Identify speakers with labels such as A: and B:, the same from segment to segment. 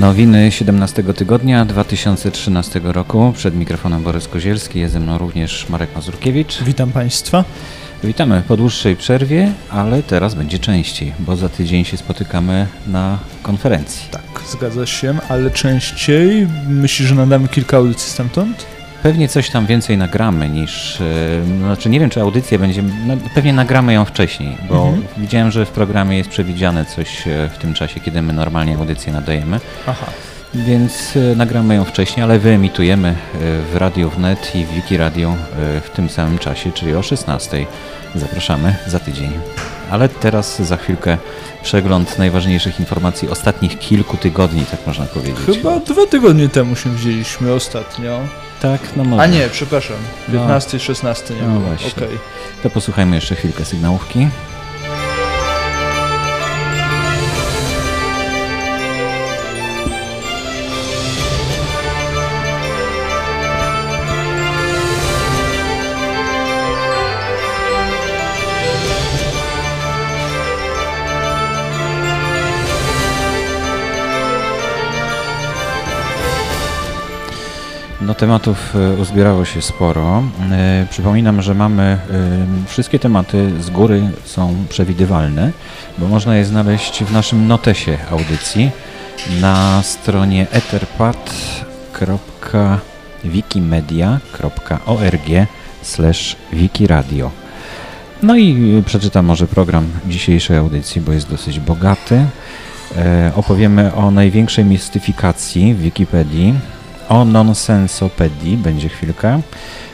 A: Nowiny 17 tygodnia 2013 roku. Przed mikrofonem Borys Kozielski, jest ze mną również Marek Mazurkiewicz.
B: Witam Państwa.
A: Witamy po dłuższej przerwie, ale teraz będzie częściej, bo za tydzień się spotykamy na konferencji.
B: Tak, zgadza się, ale częściej. Myślisz, że nadamy kilka audycji stamtąd?
A: Pewnie coś tam więcej nagramy niż. Yy, znaczy, nie wiem, czy audycję będziemy. No, pewnie nagramy ją wcześniej, bo mhm. widziałem, że w programie jest przewidziane coś e, w tym czasie, kiedy my normalnie audycję nadajemy. Aha. Więc yy, nagramy ją wcześniej, ale wyemitujemy yy, w Radio Wnet i w Wiki Radio w tym samym czasie, czyli o 16. Zapraszamy za tydzień. Ale teraz za chwilkę przegląd najważniejszych informacji ostatnich kilku tygodni, tak można powiedzieć.
B: Chyba dwa tygodnie temu się wzięliśmy ostatnio.
A: Tak, no może.
B: A nie, przepraszam. 15 no. 16 nie
A: no było. Właśnie. Okay. To posłuchajmy jeszcze chwilkę sygnałówki. Tematów e, uzbierało się sporo. E, przypominam, że mamy e, wszystkie tematy z góry są przewidywalne, bo można je znaleźć w naszym notesie audycji na stronie etherpad.wikimedia.org wikiradio. No i przeczytam może program dzisiejszej audycji, bo jest dosyć bogaty. Opowiemy o największej mistyfikacji w Wikipedii, o nonsensopedii będzie chwilkę.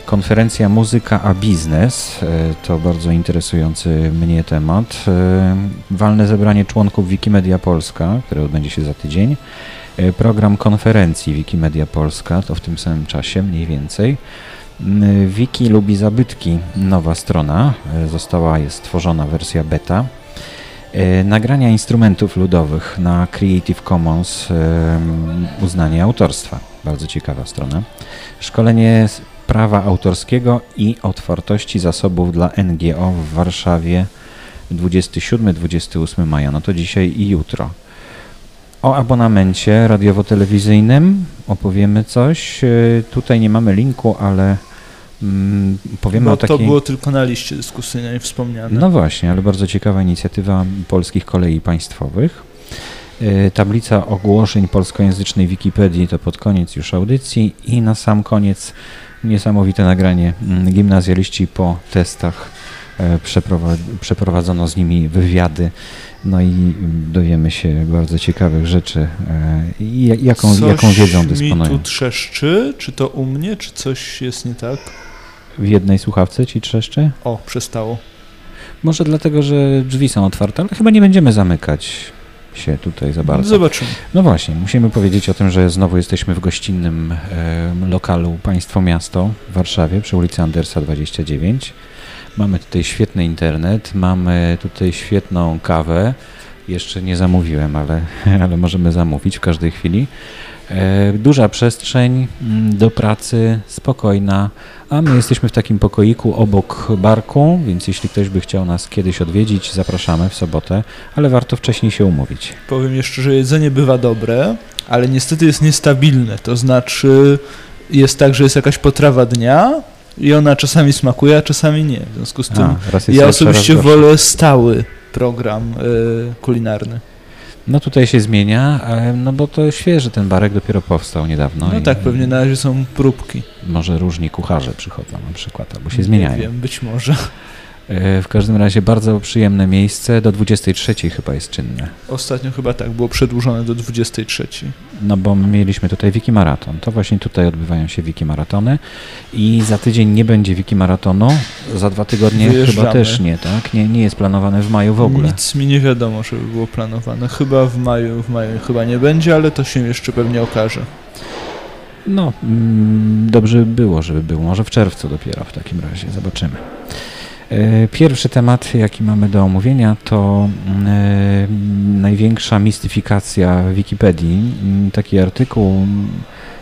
A: Konferencja Muzyka a Biznes e, to bardzo interesujący mnie temat. E, walne zebranie członków Wikimedia Polska, które odbędzie się za tydzień. E, program konferencji Wikimedia Polska to w tym samym czasie mniej więcej. Wiki lubi zabytki, nowa strona, została jest stworzona wersja beta. Nagrania instrumentów ludowych na Creative Commons uznanie autorstwa. Bardzo ciekawa strona. Szkolenie prawa autorskiego i otwartości zasobów dla NGO w Warszawie 27-28 maja. No to dzisiaj i jutro. O abonamencie radiowo-telewizyjnym opowiemy coś. E, tutaj nie mamy linku, ale mm, powiemy
B: Bo
A: o takiej...
B: to było tylko na liście dyskusyjnej wspomniane.
A: No właśnie, ale bardzo ciekawa inicjatywa polskich kolei państwowych. Y, tablica ogłoszeń polskojęzycznej Wikipedii to pod koniec już audycji i na sam koniec niesamowite nagranie. Mm, gimnazjaliści po testach e, przeprowadzono z nimi wywiady, no i dowiemy się bardzo ciekawych rzeczy e, i jaką,
B: coś
A: jaką wiedzą dysponują.
B: mi tu trzeszczy, czy to u mnie, czy coś jest nie tak?
A: W jednej słuchawce ci trzeszczy?
B: O, przestało.
A: Może dlatego, że drzwi są otwarte, ale chyba nie będziemy zamykać się tutaj za bardzo.
B: Zobaczymy.
A: No właśnie, musimy powiedzieć o tym, że znowu jesteśmy w gościnnym e, lokalu Państwo Miasto w Warszawie przy ulicy Andersa 29. Mamy tutaj świetny internet, mamy tutaj świetną kawę. Jeszcze nie zamówiłem, ale, ale możemy zamówić w każdej chwili. E, duża przestrzeń mm, do pracy, spokojna, a my jesteśmy w takim pokoiku obok barku, więc jeśli ktoś by chciał nas kiedyś odwiedzić, zapraszamy w sobotę, ale warto wcześniej się umówić.
B: Powiem jeszcze, że jedzenie bywa dobre, ale niestety jest niestabilne, to znaczy jest tak, że jest jakaś potrawa dnia, i ona czasami smakuje, a czasami nie. W związku z tym a, ja osobiście wolę stały program y, kulinarny.
A: No tutaj się zmienia, no bo to świeży ten barek dopiero powstał niedawno.
B: No tak, pewnie na razie są próbki.
A: Może różni kucharze przychodzą na przykład, albo się zmieniają.
B: Nie wiem, być może.
A: E, w każdym razie bardzo przyjemne miejsce, do 23 chyba jest czynne.
B: Ostatnio chyba tak, było przedłużone do 23.
A: No bo my mieliśmy tutaj Wiki Maraton, to właśnie tutaj odbywają się Wiki Maratony i za tydzień nie będzie Wiki Maratonu, za dwa tygodnie Wyjeżdżamy. chyba też nie, tak? Nie, nie jest planowane w maju w ogóle.
B: Nic mi nie wiadomo, żeby było planowane. Chyba w maju, w maju chyba nie będzie, ale to się jeszcze pewnie okaże.
A: No, mm, dobrze by było, żeby było. Może w czerwcu dopiero w takim razie. Zobaczymy. E, pierwszy temat, jaki mamy do omówienia, to e, największa mistyfikacja Wikipedii. Taki artykuł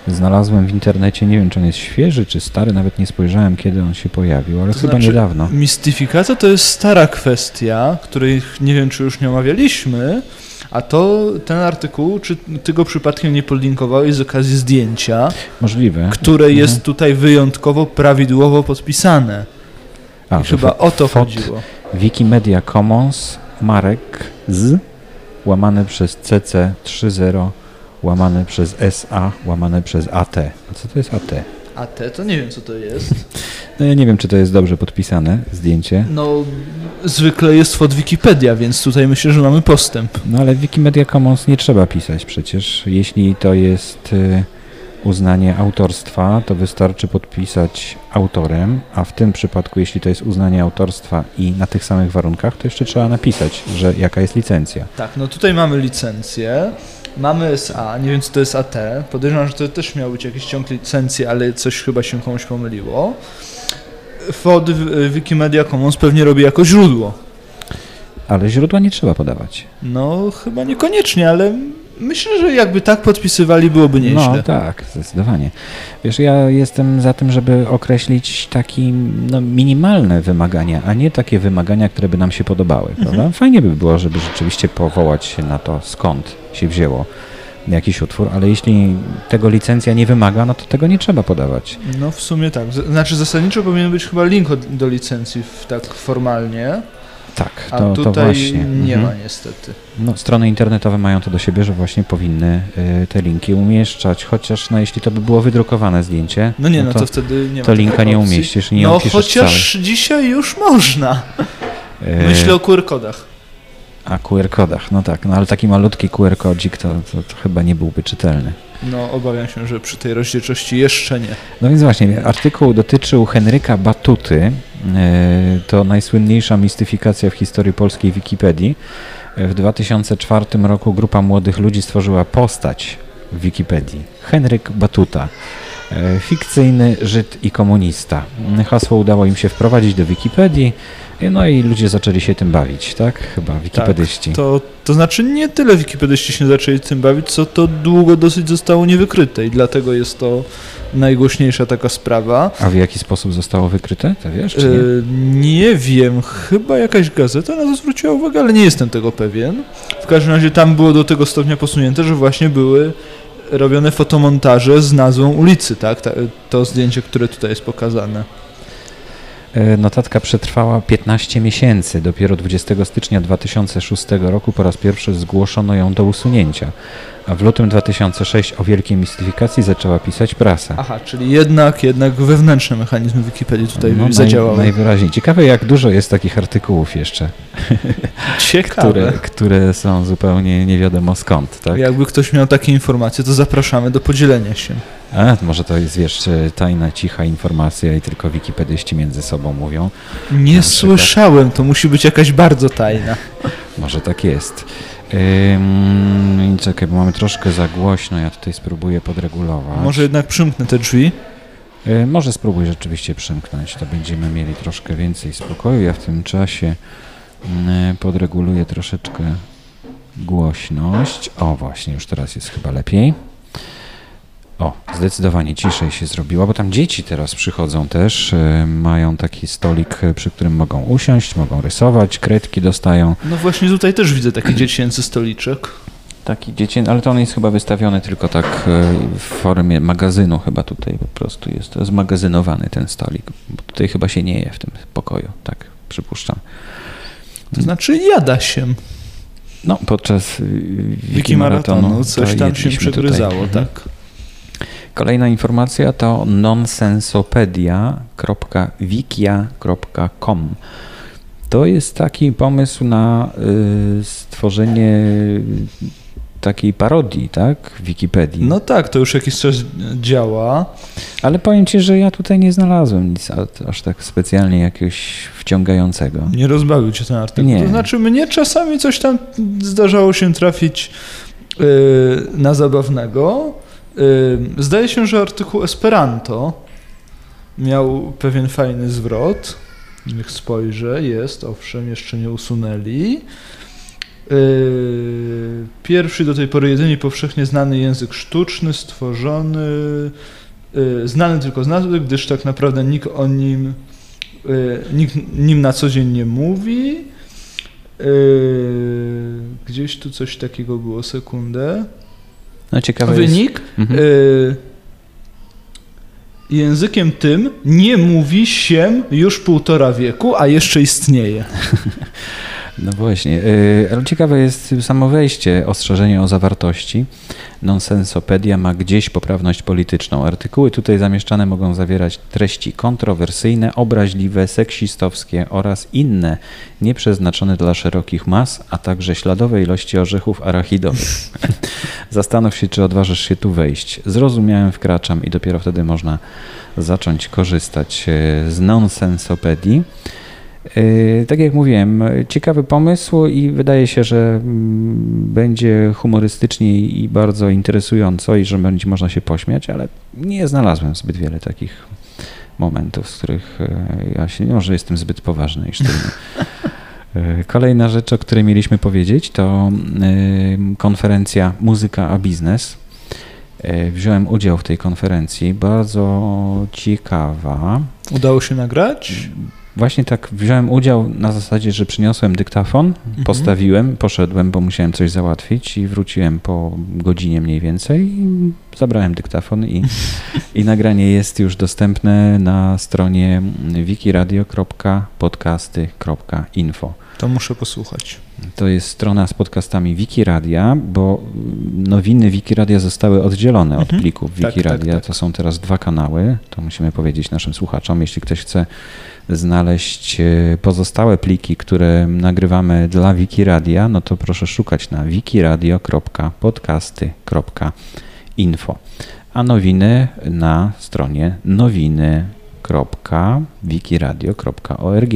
A: znalazłem w internecie, nie wiem czy on jest świeży czy stary, nawet nie spojrzałem kiedy on się pojawił, ale to chyba znaczy, niedawno.
B: Mistyfikacja to jest stara kwestia, której nie wiem czy już nie omawialiśmy, A to ten artykuł, czy ty go przypadkiem nie podlinkowałeś z okazji zdjęcia?
A: Możliwe.
B: Które mhm. jest tutaj wyjątkowo prawidłowo podpisane. A, chyba o to chodziło.
A: Wikimedia Commons Marek z łamane przez CC30 łamane przez SA łamane przez AT. A co to jest AT?
B: AT to nie wiem co to jest.
A: No ja nie wiem, czy to jest dobrze podpisane zdjęcie.
B: No, zwykle jest od Wikipedia, więc tutaj myślę, że mamy postęp.
A: No ale Wikimedia Commons nie trzeba pisać przecież. Jeśli to jest y, uznanie autorstwa, to wystarczy podpisać autorem, a w tym przypadku, jeśli to jest uznanie autorstwa i na tych samych warunkach, to jeszcze trzeba napisać, że jaka jest licencja.
B: Tak, no tutaj mamy licencję. Mamy SA, nie wiem co to jest AT. Podejrzewam, że to też miał być jakiś ciąg licencji, ale coś chyba się komuś pomyliło. FOD Wikimedia Commons pewnie robi jako źródło.
A: Ale źródła nie trzeba podawać.
B: No, chyba niekoniecznie, ale myślę, że jakby tak podpisywali, byłoby nieźle.
A: No tak, zdecydowanie. Wiesz, ja jestem za tym, żeby określić takie no, minimalne wymagania, a nie takie wymagania, które by nam się podobały. Mhm. Fajnie by było, żeby rzeczywiście powołać się na to, skąd się wzięło jakiś utwór, ale jeśli tego licencja nie wymaga, no to tego nie trzeba podawać.
B: No w sumie tak. Znaczy zasadniczo powinien być chyba link do licencji tak formalnie.
A: Tak,
B: to, A tutaj
A: to właśnie.
B: nie mhm. ma niestety.
A: No, strony internetowe mają to do siebie, że właśnie powinny y, te linki umieszczać, chociaż no, jeśli to by było wydrukowane zdjęcie,
B: no nie, no, no to, to, wtedy nie
A: to linka nie umieścisz nie
B: No chociaż cały. dzisiaj już można. Y, Myślę o QR-kodach.
A: A QR-kodach, no tak, no ale taki malutki QR-kodzik to, to, to, chyba nie byłby czytelny.
B: No obawiam się, że przy tej rozdzielczości jeszcze nie.
A: No więc właśnie, artykuł dotyczył Henryka Batuty, to najsłynniejsza mistyfikacja w historii polskiej Wikipedii. W 2004 roku grupa młodych ludzi stworzyła postać w Wikipedii. Henryk Batuta. E, fikcyjny Żyd i komunista. Hasło udało im się wprowadzić do Wikipedii. No i ludzie zaczęli się tym bawić, tak? Chyba wikipedyści.
B: Tak, to, to znaczy nie tyle wikipedyści się zaczęli tym bawić, co to długo dosyć zostało niewykryte i dlatego jest to najgłośniejsza taka sprawa.
A: A w jaki sposób zostało wykryte? To wiesz, czy nie?
B: E, nie wiem, chyba jakaś gazeta na to zwróciła uwagę, ale nie jestem tego pewien. W każdym razie tam było do tego stopnia posunięte, że właśnie były robione fotomontaże z nazwą ulicy, tak? To zdjęcie, które tutaj jest pokazane.
A: E, notatka przetrwała 15 miesięcy. Dopiero 20 stycznia 2006 roku po raz pierwszy zgłoszono ją do usunięcia a w lutym 2006 o wielkiej mistyfikacji zaczęła pisać prasa.
B: Aha, czyli jednak, jednak wewnętrzne mechanizmy Wikipedii tutaj no, zadziałały.
A: Naj, najwyraźniej. Ciekawe, jak dużo jest takich artykułów jeszcze.
B: Ciekawe.
A: Które, które są zupełnie nie wiadomo skąd. Tak?
B: Jakby ktoś miał takie informacje, to zapraszamy do podzielenia się.
A: A, może to jest, wiesz, tajna, cicha informacja i tylko wikipedyści między sobą mówią.
B: Nie słyszałem, to musi być jakaś bardzo tajna.
A: może tak jest. Ym, czekaj, bo mamy troszkę za głośno, ja tutaj spróbuję podregulować.
B: Może jednak przymknę te drzwi?
A: Yy, może spróbuj rzeczywiście przymknąć, to będziemy mieli troszkę więcej spokoju. Ja w tym czasie yy, podreguluję troszeczkę głośność. O, właśnie, już teraz jest chyba lepiej. O, zdecydowanie ciszej się zrobiła, bo tam dzieci teraz przychodzą też, y, mają taki stolik, y, przy którym mogą usiąść, mogą rysować, kredki dostają.
B: No właśnie tutaj też widzę taki dziecięcy stoliczek.
A: Taki dziecięcy, ale to on jest chyba wystawiony tylko tak y, w formie magazynu chyba tutaj po prostu jest zmagazynowany ten stolik, bo tutaj chyba się nie je w tym pokoju, tak przypuszczam.
B: To znaczy jada się.
A: No, podczas Wiki Maratonu
B: coś tam się przegryzało, tutaj. Mhm. tak.
A: Kolejna informacja to nonsensopedia.wikia.com. To jest taki pomysł na y, stworzenie takiej parodii, tak, Wikipedii.
B: No tak, to już jakiś czas działa.
A: Ale powiem Ci, że ja tutaj nie znalazłem nic aż tak specjalnie jakiegoś wciągającego.
B: Nie rozbawił Cię ten artykuł? Nie. To znaczy mnie czasami coś tam zdarzało się trafić yy, na zabawnego, Zdaje się, że artykuł Esperanto miał pewien fajny zwrot. Niech spojrzę, jest, owszem, jeszcze nie usunęli. Pierwszy do tej pory jedynie powszechnie znany język sztuczny, stworzony, znany tylko z nazwy, gdyż tak naprawdę nikt o nim, nikt nim na co dzień nie mówi. Gdzieś tu coś takiego było, sekundę.
A: No ciekawe
B: Wynik. Jest... Mhm. Y językiem tym nie mówi się już półtora wieku, a jeszcze istnieje.
A: No właśnie, y, ale ciekawe jest samo wejście, ostrzeżenie o zawartości. Nonsensopedia ma gdzieś poprawność polityczną. Artykuły tutaj zamieszczane mogą zawierać treści kontrowersyjne, obraźliwe, seksistowskie oraz inne nieprzeznaczone dla szerokich mas, a także śladowe ilości orzechów arachidowych. Zastanów się, czy odważysz się tu wejść. Zrozumiałem, wkraczam i dopiero wtedy można zacząć korzystać e, z nonsensopedii. E, tak jak mówiłem, ciekawy pomysł i wydaje się, że mm, będzie humorystycznie i bardzo interesująco i że będzie można się pośmiać, ale nie znalazłem zbyt wiele takich momentów, z których e, ja się, może jestem zbyt poważny i sztywny. Kolejna rzecz, o której mieliśmy powiedzieć, to konferencja Muzyka a Biznes. Wziąłem udział w tej konferencji, bardzo ciekawa.
B: Udało się nagrać?
A: Właśnie tak wziąłem udział na zasadzie, że przyniosłem dyktafon, mhm. postawiłem, poszedłem, bo musiałem coś załatwić i wróciłem po godzinie mniej więcej. Zabrałem dyktafon i, i nagranie jest już dostępne na stronie wikiradio.podcasty.info.
B: To muszę posłuchać.
A: To jest strona z podcastami Wikiradia, bo nowiny Wikiradia zostały oddzielone od mhm. plików Wikiradia. Tak, tak, tak. To są teraz dwa kanały. To musimy powiedzieć naszym słuchaczom. Jeśli ktoś chce znaleźć e, pozostałe pliki, które nagrywamy dla Wikiradia, no to proszę szukać na wikiradio.podcasty.info. A nowiny na stronie nowiny.wikiradio.org.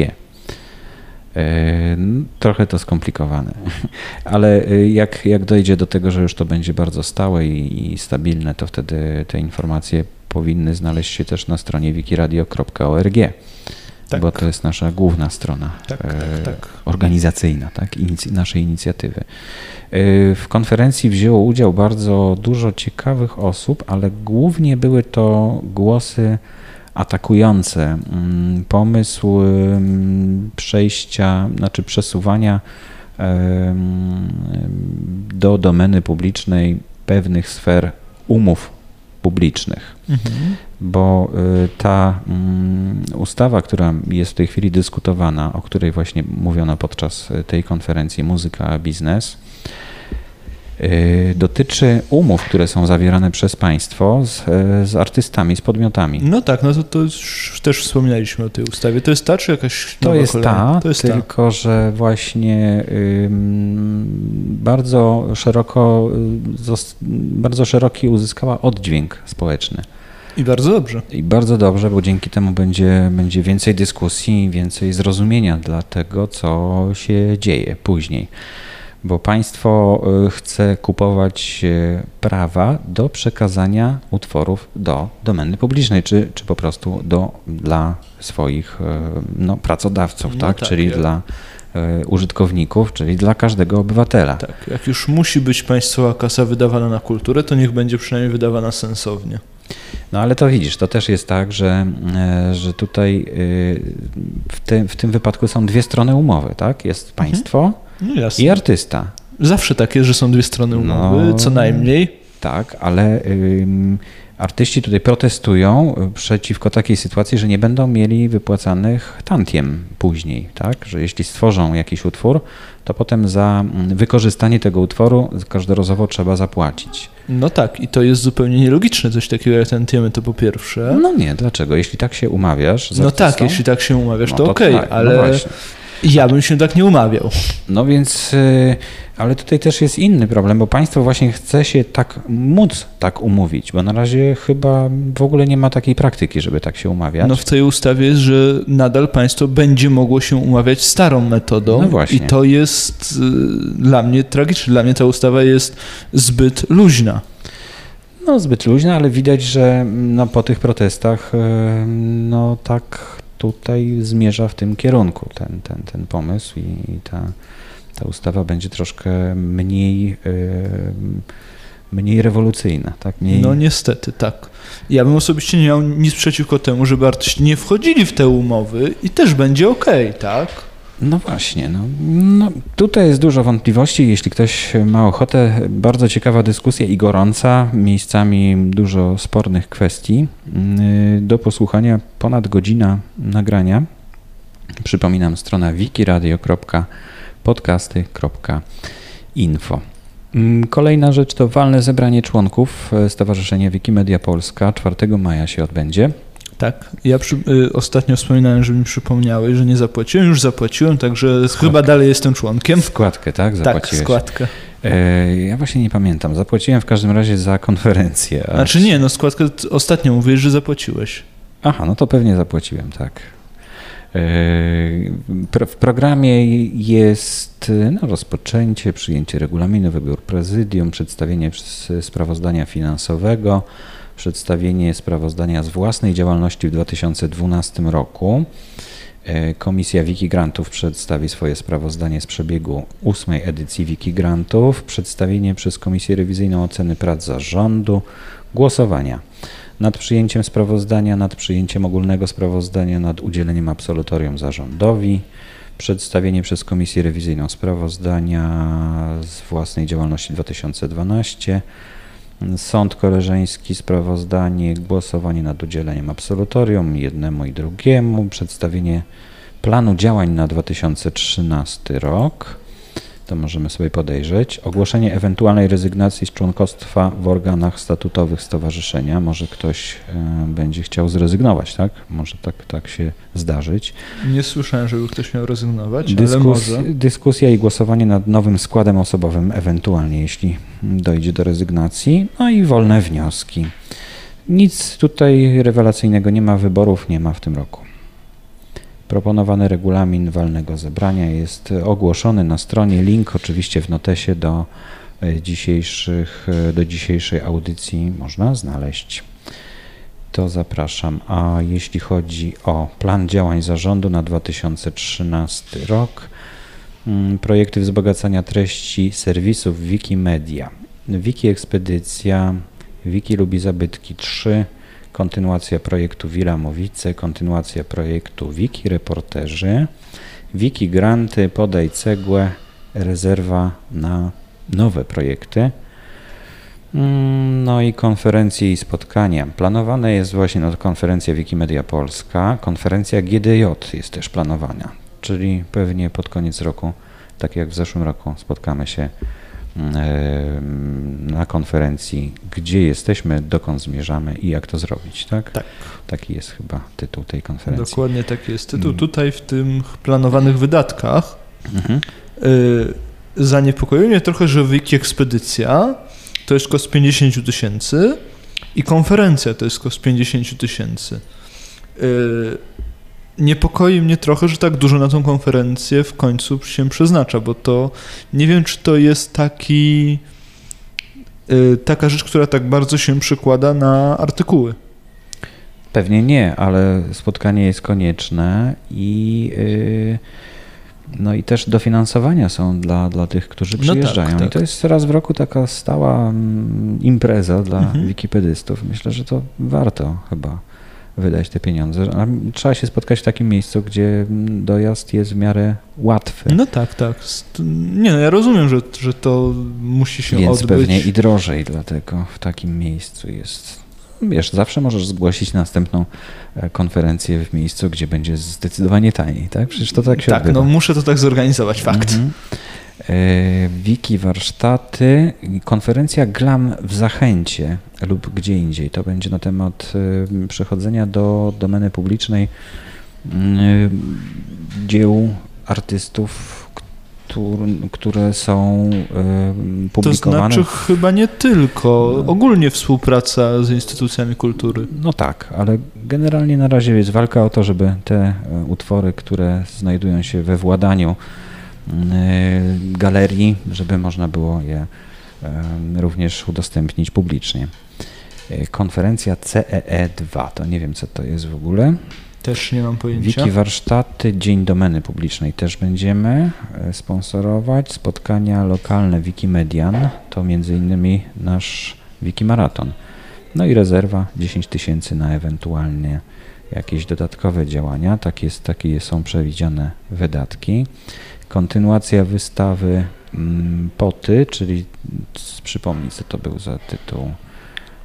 A: E, trochę to skomplikowane, ale e, jak, jak dojdzie do tego, że już to będzie bardzo stałe i, i stabilne, to wtedy te informacje powinny znaleźć się też na stronie wikiradio.org, tak. bo to jest nasza główna strona tak, tak, e, tak. organizacyjna tak, inic naszej inicjatywy. W konferencji wzięło udział bardzo dużo ciekawych osób, ale głównie były to głosy atakujące mm, pomysł mm, przejścia, znaczy przesuwania do domeny publicznej pewnych sfer umów publicznych. Mhm. Bo y, ta mm, ustawa, która jest w tej chwili dyskutowana, o której właśnie mówiono podczas tej konferencji Muzyka a Biznes, Y, dotyczy umów, które są zawierane przez państwo z, z artystami, z podmiotami.
B: No tak, no to, to już też wspominaliśmy o tej ustawie. To jest ta, czy jakaś
A: To jest ta, to jest tylko ta. że właśnie bardzo szeroko, bardzo szeroki uzyskała oddźwięk społeczny.
B: I bardzo dobrze.
A: I bardzo dobrze, bo dzięki temu będzie, będzie więcej dyskusji, więcej zrozumienia dla tego, co się dzieje później bo państwo y, chce kupować y, prawa do przekazania utworów do domeny publicznej, czy, czy po prostu do, dla swoich y, no, pracodawców, no tak? tak? czyli dla użytkowników, czyli dla każdego obywatela.
B: Tak, jak już musi być państwowa kasa wydawana na kulturę, to niech będzie przynajmniej wydawana sensownie.
A: No ale to widzisz, to też jest tak, że, że tutaj w, te, w tym wypadku są dwie strony umowy, tak? Jest mhm. państwo, mhm no i artysta.
B: Zawsze takie, że są dwie strony umowy, no, co najmniej.
A: Tak, ale ym, artyści tutaj protestują przeciwko takiej sytuacji, że nie będą mieli wypłacanych tantiem później, tak? Że jeśli stworzą jakiś utwór, to potem za mm, wykorzystanie tego utworu każdorazowo trzeba zapłacić.
B: No tak, i to jest zupełnie nielogiczne, coś takiego jak tantiemy, to po pierwsze.
A: No nie, dlaczego? Jeśli tak się umawiasz.
B: no tak, jeśli tak się umawiasz, no to, to okej, okay, tak, ale. No ja bym się tak nie umawiał.
A: No więc, y, ale tutaj też jest inny problem, bo państwo właśnie chce się tak móc tak umówić, bo na razie chyba w ogóle nie ma takiej praktyki, żeby tak się umawiać.
B: No w tej ustawie jest, że nadal państwo będzie mogło się umawiać starą metodą.
A: No właśnie.
B: I to jest y, dla mnie tragiczne. Dla mnie ta ustawa jest zbyt luźna.
A: No zbyt luźna, ale widać, że no, po tych protestach y, no tak tutaj zmierza w tym kierunku ten, ten, ten pomysł i, i ta, ta ustawa będzie troszkę mniej, yy, mniej rewolucyjna. Tak? Mniej...
B: No niestety, tak. Ja bym osobiście nie miał nic przeciwko temu, żeby artyści nie wchodzili w te umowy i też będzie ok, tak?
A: No właśnie, no, no, tutaj jest dużo wątpliwości. Jeśli ktoś ma ochotę, bardzo ciekawa dyskusja i gorąca, miejscami dużo spornych kwestii. Y, do posłuchania ponad godzina nagrania. Przypominam, strona wikiradio.podcasty.info. Mm, kolejna rzecz to walne zebranie członków e, Stowarzyszenia Wikimedia Polska 4 maja się odbędzie.
B: Tak, ja przy, y, ostatnio wspominałem, że mi przypomniałeś, że nie zapłaciłem, już zapłaciłem, także chyba dalej jestem członkiem.
A: Składkę, tak?
B: tak Zapłaciłeś. Tak, składkę.
A: E, ja właśnie nie pamiętam, zapłaciłem w każdym razie za konferencję.
B: A... Znaczy nie, no składkę ostatnio mówisz, że zapłaciłeś.
A: Aha, no to pewnie zapłaciłem, tak. E, w programie jest no, rozpoczęcie, przyjęcie regulaminu, wybór prezydium, przedstawienie sprawozdania finansowego, przedstawienie sprawozdania z własnej działalności w 2012 roku. E, Komisja Wikigrantów przedstawi swoje sprawozdanie z przebiegu ósmej edycji Wikigrantów, przedstawienie przez Komisję Rewizyjną oceny prac zarządu, głosowania nad przyjęciem sprawozdania, nad przyjęciem ogólnego sprawozdania, nad udzieleniem absolutorium zarządowi, przedstawienie przez Komisję Rewizyjną sprawozdania z własnej działalności 2012, Sąd koleżeński, sprawozdanie, głosowanie nad udzieleniem absolutorium jednemu i drugiemu, przedstawienie planu działań na 2013 rok, to możemy sobie podejrzeć. Ogłoszenie ewentualnej rezygnacji z członkostwa w organach statutowych stowarzyszenia. Może ktoś e, będzie chciał zrezygnować, tak? Może tak, tak się zdarzyć.
B: Nie słyszałem, żeby ktoś miał rezygnować, Dyskus, ale może.
A: Dyskusja i głosowanie nad nowym składem osobowym, ewentualnie, jeśli dojdzie do rezygnacji. No i wolne wnioski. Nic tutaj rewelacyjnego nie ma, wyborów nie ma w tym roku. Proponowany regulamin walnego zebrania jest ogłoszony na stronie. Link oczywiście w notesie do e, dzisiejszych, e, do dzisiejszej audycji można znaleźć. To zapraszam. A jeśli chodzi o plan działań zarządu na 2013 rok, mm, projekty wzbogacania treści serwisów Wikimedia, Wiki Ekspedycja, Wiki Lubi Zabytki 3, kontynuacja projektu Wilamowice, kontynuacja projektu Wiki Reporterzy, Wiki Granty, Podaj Cegłę, rezerwa na nowe projekty. Mm, no i konferencje i spotkania. Planowane jest właśnie no, konferencja Wikimedia Polska, konferencja GDJ jest też planowana, czyli pewnie pod koniec roku, tak jak w zeszłym roku, spotkamy się na konferencji, gdzie jesteśmy, dokąd zmierzamy i jak to zrobić, tak?
B: Tak.
A: Taki jest chyba tytuł tej konferencji.
B: Dokładnie taki jest tytuł. Mm. Tutaj w tych planowanych wydatkach mhm. y, zaniepokoiło mnie trochę, że wiki ekspedycja to jest koszt 50 tysięcy i konferencja to jest koszt 50 tysięcy. Y, niepokoi mnie trochę, że tak dużo na tą konferencję w końcu się przeznacza, bo to nie wiem, czy to jest taki y, taka rzecz, która tak bardzo się przykłada na artykuły.
A: Pewnie nie, ale spotkanie jest konieczne i yy, no i też dofinansowania są dla, dla tych, którzy przyjeżdżają. No tak, tak. I to jest raz w roku taka stała mm, impreza dla mhm. wikipedystów. Myślę, że to warto chyba wydać te pieniądze. Trzeba się spotkać w takim miejscu, gdzie dojazd jest w miarę łatwy.
B: No tak, tak. Nie, no ja rozumiem, że, że to musi się
A: Więc
B: odbyć.
A: pewnie i drożej, dlatego w takim miejscu jest. Wiesz, zawsze możesz zgłosić następną e, konferencję w miejscu, gdzie będzie zdecydowanie taniej, tak? Przecież to tak się
B: Tak,
A: odbywa.
B: no muszę to tak zorganizować, fakt. Mhm.
A: E, wiki warsztaty, konferencja GLAM w Zachęcie lub gdzie indziej. To będzie na temat e, przechodzenia do domeny publicznej e, dzieł artystów, które są publikowane.
B: To znaczy chyba nie tylko, ogólnie współpraca z instytucjami kultury.
A: No tak, ale generalnie na razie jest walka o to, żeby te utwory, które znajdują się we władaniu Y, galerii, żeby można było je również udostępnić publicznie. Y, konferencja CEE2, to nie wiem co to jest w ogóle.
B: Też nie mam pojęcia.
A: Wiki warsztaty, Dzień Domeny Publicznej też będziemy sponsorować. Spotkania lokalne Wikimedian, to między innymi nasz Wikimaraton. No i rezerwa 10 tysięcy na ewentualnie jakieś dodatkowe działania. Tak jest, takie są przewidziane wydatki. Kontynuacja wystawy mm, Poty, czyli przypomnij co to był za tytuł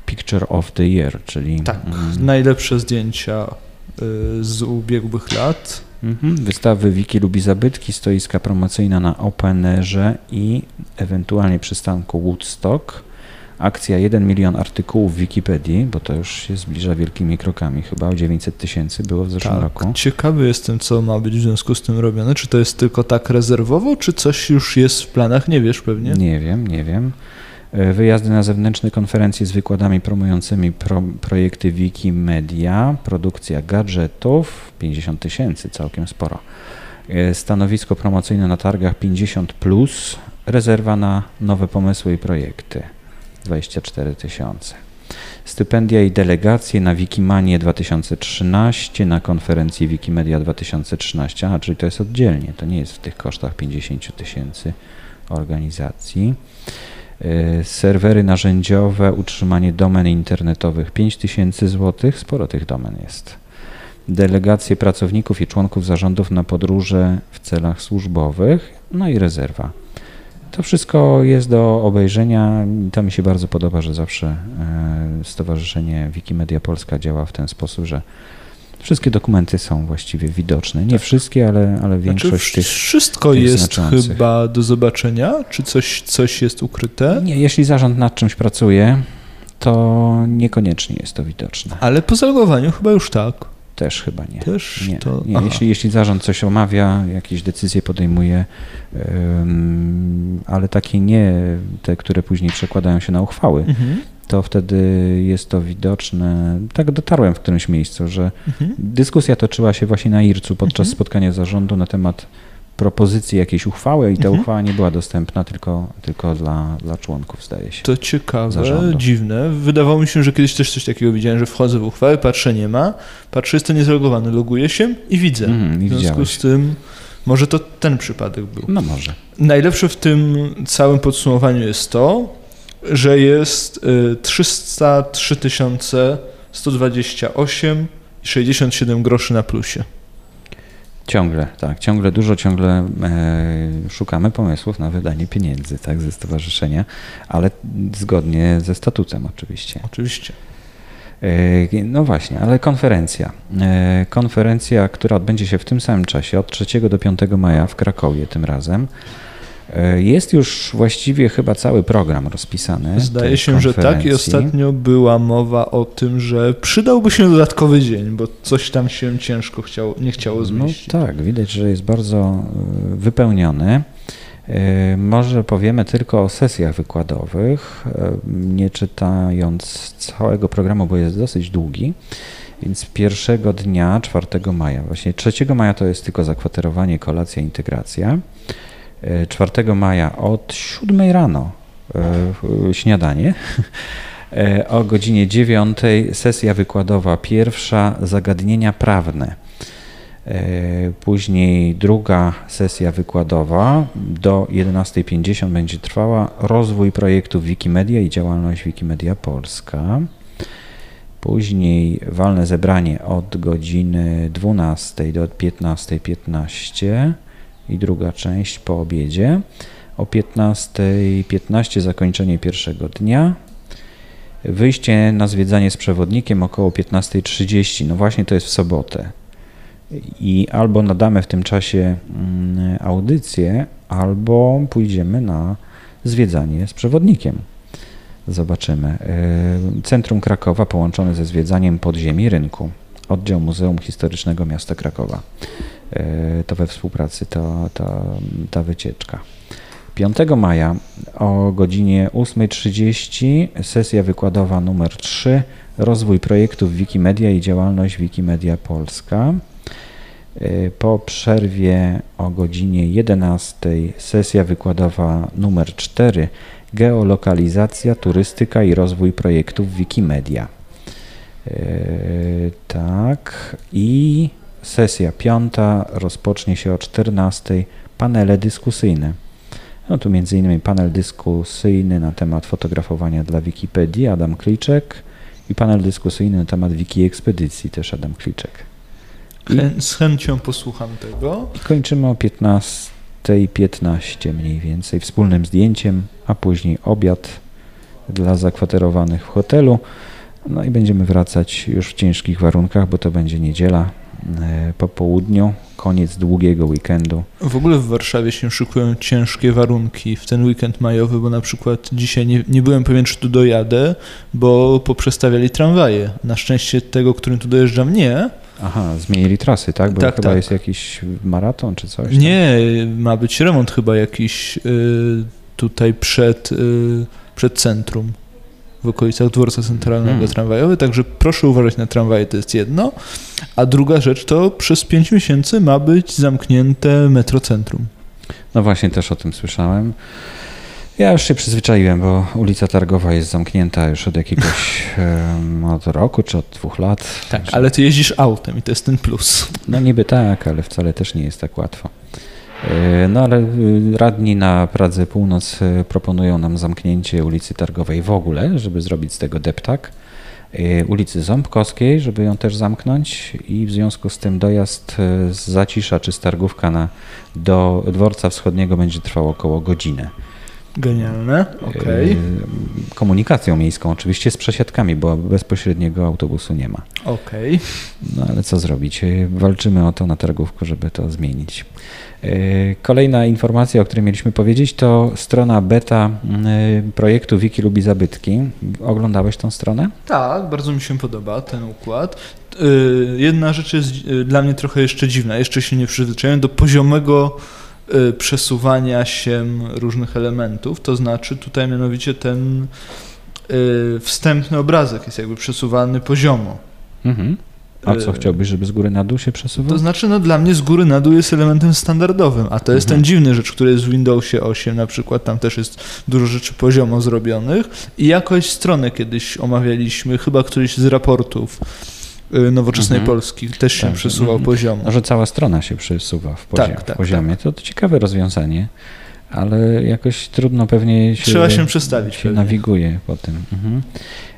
A: Picture of the Year, czyli...
B: Tak, mm, najlepsze zdjęcia y, z ubiegłych lat.
A: Mhm, wystawy Wiki lubi zabytki, stoiska promocyjna na Openerze i ewentualnie przystanku Woodstock. Akcja 1 milion artykułów w Wikipedii, bo to już się zbliża wielkimi krokami. Chyba o 900 tysięcy było w zeszłym
B: tak,
A: roku.
B: Ciekawy jestem, co ma być w związku z tym robione. Czy to jest tylko tak rezerwowo, czy coś już jest w planach? Nie wiesz pewnie?
A: Nie wiem, nie wiem. E, wyjazdy na zewnętrzne konferencje z wykładami promującymi pro, projekty Wikimedia, produkcja gadżetów 50 tysięcy, całkiem sporo. E, stanowisko promocyjne na targach 50, plus, rezerwa na nowe pomysły i projekty 24 tysiące. Stypendia i delegacje na Wikimanie 2013, na konferencji Wikimedia 2013, a czyli to jest oddzielnie, to nie jest w tych kosztach 50 tysięcy organizacji. E, serwery narzędziowe, utrzymanie domen internetowych 5000 zł, sporo tych domen jest. Delegacje pracowników i członków zarządów na podróże w celach służbowych, no i rezerwa. To wszystko jest do obejrzenia. To mi się bardzo podoba, że zawsze e, Stowarzyszenie Wikimedia Polska działa w ten sposób, że Wszystkie dokumenty są właściwie widoczne. Nie tak. wszystkie, ale, ale znaczy, większość znaczy, tych.
B: Wszystko
A: tych
B: jest znaczących. chyba do zobaczenia? Czy coś, coś jest ukryte?
A: Nie, jeśli zarząd nad czymś pracuje, to niekoniecznie jest to widoczne.
B: Ale po zalogowaniu chyba już tak.
A: Też chyba nie.
B: Też
A: nie.
B: To...
A: nie. Jeśli, jeśli zarząd coś omawia, jakieś decyzje podejmuje, um, ale takie nie te, które później przekładają się na uchwały, mhm to wtedy jest to widoczne. Tak dotarłem w którymś miejscu, że mhm. dyskusja toczyła się właśnie na IRC-u podczas mhm. spotkania zarządu na temat propozycji jakiejś uchwały i ta mhm. uchwała nie była dostępna tylko, tylko dla, dla członków, zdaje się.
B: To ciekawe, zarządu. dziwne. Wydawało mi się, że kiedyś też coś takiego widziałem, że wchodzę w uchwałę, patrzę, nie ma, patrzę, jest to niezalogowany, loguję się i widzę. Mhm, i w związku widziałeś. z tym może to ten przypadek był.
A: No może.
B: Najlepsze w tym całym podsumowaniu jest to, że jest 303 128 i 67 groszy na plusie.
A: Ciągle, tak, ciągle dużo, ciągle e, szukamy pomysłów na wydanie pieniędzy, tak, ze stowarzyszenia, ale zgodnie ze statutem oczywiście.
B: Oczywiście.
A: E, no właśnie, ale konferencja. E, konferencja, która odbędzie się w tym samym czasie, od 3 do 5 maja w Krakowie tym razem. E, jest już właściwie chyba cały program rozpisany.
B: Zdaje się, że tak i ostatnio była mowa o tym, że przydałby się dodatkowy dzień, bo coś tam się ciężko chciało, nie chciało zmieścić.
A: No tak, widać, że jest bardzo e, wypełniony. E, może powiemy tylko o sesjach wykładowych, nie czytając całego programu, bo jest dosyć długi. Więc pierwszego dnia, 4 maja, właśnie 3 maja to jest tylko zakwaterowanie, kolacja, integracja. 4 maja od 7 rano e, śniadanie. E, o godzinie 9 sesja wykładowa pierwsza zagadnienia prawne. E, później druga sesja wykładowa do 11.50 będzie trwała rozwój projektów Wikimedia i działalność Wikimedia Polska. Później walne zebranie od godziny 12 do 15.15. 15 i druga część po obiedzie. O 15.15 .15 zakończenie pierwszego dnia. Wyjście na zwiedzanie z przewodnikiem około 15.30. No właśnie to jest w sobotę. I albo nadamy w tym czasie mm, audycję, albo pójdziemy na zwiedzanie z przewodnikiem. Zobaczymy. E, Centrum Krakowa połączone ze zwiedzaniem podziemi rynku. Oddział Muzeum Historycznego Miasta Krakowa. E, to we współpracy ta, ta, ta wycieczka. 5 maja o godzinie 8.30 sesja wykładowa numer 3 Rozwój projektów Wikimedia i działalność Wikimedia Polska. E, po przerwie o godzinie 11 sesja wykładowa numer 4 Geolokalizacja, turystyka i rozwój projektów Wikimedia. I Sesja piąta rozpocznie się o 14. Panele dyskusyjne. No tu między innymi panel dyskusyjny na temat fotografowania dla Wikipedii Adam Kliczek i panel dyskusyjny na temat wiki ekspedycji, też Adam Kliczek.
B: I, z chęcią posłucham tego.
A: I kończymy o 15.15 15 mniej więcej wspólnym zdjęciem, a później obiad dla zakwaterowanych w hotelu. No i będziemy wracać już w ciężkich warunkach, bo to będzie niedziela e, po południu, koniec długiego weekendu.
B: W ogóle w Warszawie się szykują ciężkie warunki w ten weekend majowy, bo na przykład dzisiaj nie, nie byłem pewien, czy tu dojadę, bo poprzestawiali tramwaje. Na szczęście tego, którym tu dojeżdżam, nie.
A: Aha, zmienili trasy, tak? Bo tak, chyba tak. jest jakiś maraton czy coś.
B: Nie, ma być remont chyba jakiś y, tutaj przed, y, przed centrum w okolicach dworca centralnego hmm. tramwajowy, także proszę uważać na tramwaje, to jest jedno. A druga rzecz to przez pięć miesięcy ma być zamknięte metrocentrum.
A: No właśnie, też o tym słyszałem. Ja już się przyzwyczaiłem, bo ulica Targowa jest zamknięta już od jakiegoś od roku czy od dwóch lat.
B: Tak, ale ty jeździsz autem i to jest ten plus.
A: No niby tak, ale wcale też nie jest tak łatwo. E, no ale y, radni na Pradze Północ e, proponują nam zamknięcie ulicy Targowej w ogóle, żeby zrobić z tego deptak. E, ulicy Ząbkowskiej, żeby ją też zamknąć i w związku z tym dojazd z Zacisza czy z Targówka na, do dworca wschodniego będzie trwał około godzinę.
B: Genialne, okej. Okay.
A: Komunikacją miejską, oczywiście z przesiadkami, bo bezpośredniego autobusu nie ma.
B: Okej. Okay.
A: No ale co zrobić? Walczymy o to na targówku, żeby to zmienić. E, kolejna informacja, o której mieliśmy powiedzieć, to strona beta e, projektu Wiki lubi zabytki. Oglądałeś tą stronę?
B: Tak, bardzo mi się podoba ten układ. Jedna rzecz jest dla mnie trochę jeszcze dziwna. Jeszcze się nie przyzwyczaiłem do poziomego przesuwania się różnych elementów. To znaczy tutaj mianowicie ten wstępny obrazek jest jakby przesuwany poziomo. Mhm.
A: A co, chciałbyś, żeby z góry na dół się przesuwał?
B: To znaczy, no dla mnie z góry na dół jest elementem standardowym, a to jest mhm. ten dziwny rzecz, który jest w Windowsie 8 na przykład, tam też jest dużo rzeczy poziomo zrobionych i jakoś stronę kiedyś omawialiśmy, chyba któryś z raportów y, nowoczesnej mhm. Polski też się tak, przesuwał mhm. poziomo.
A: No, że cała strona się przesuwa w, poziom, tak, tak, w poziomie. Tak. To, to ciekawe rozwiązanie ale jakoś trudno pewnie się,
B: Trzeba się przestawić.
A: Się nawiguje po tym. Mhm.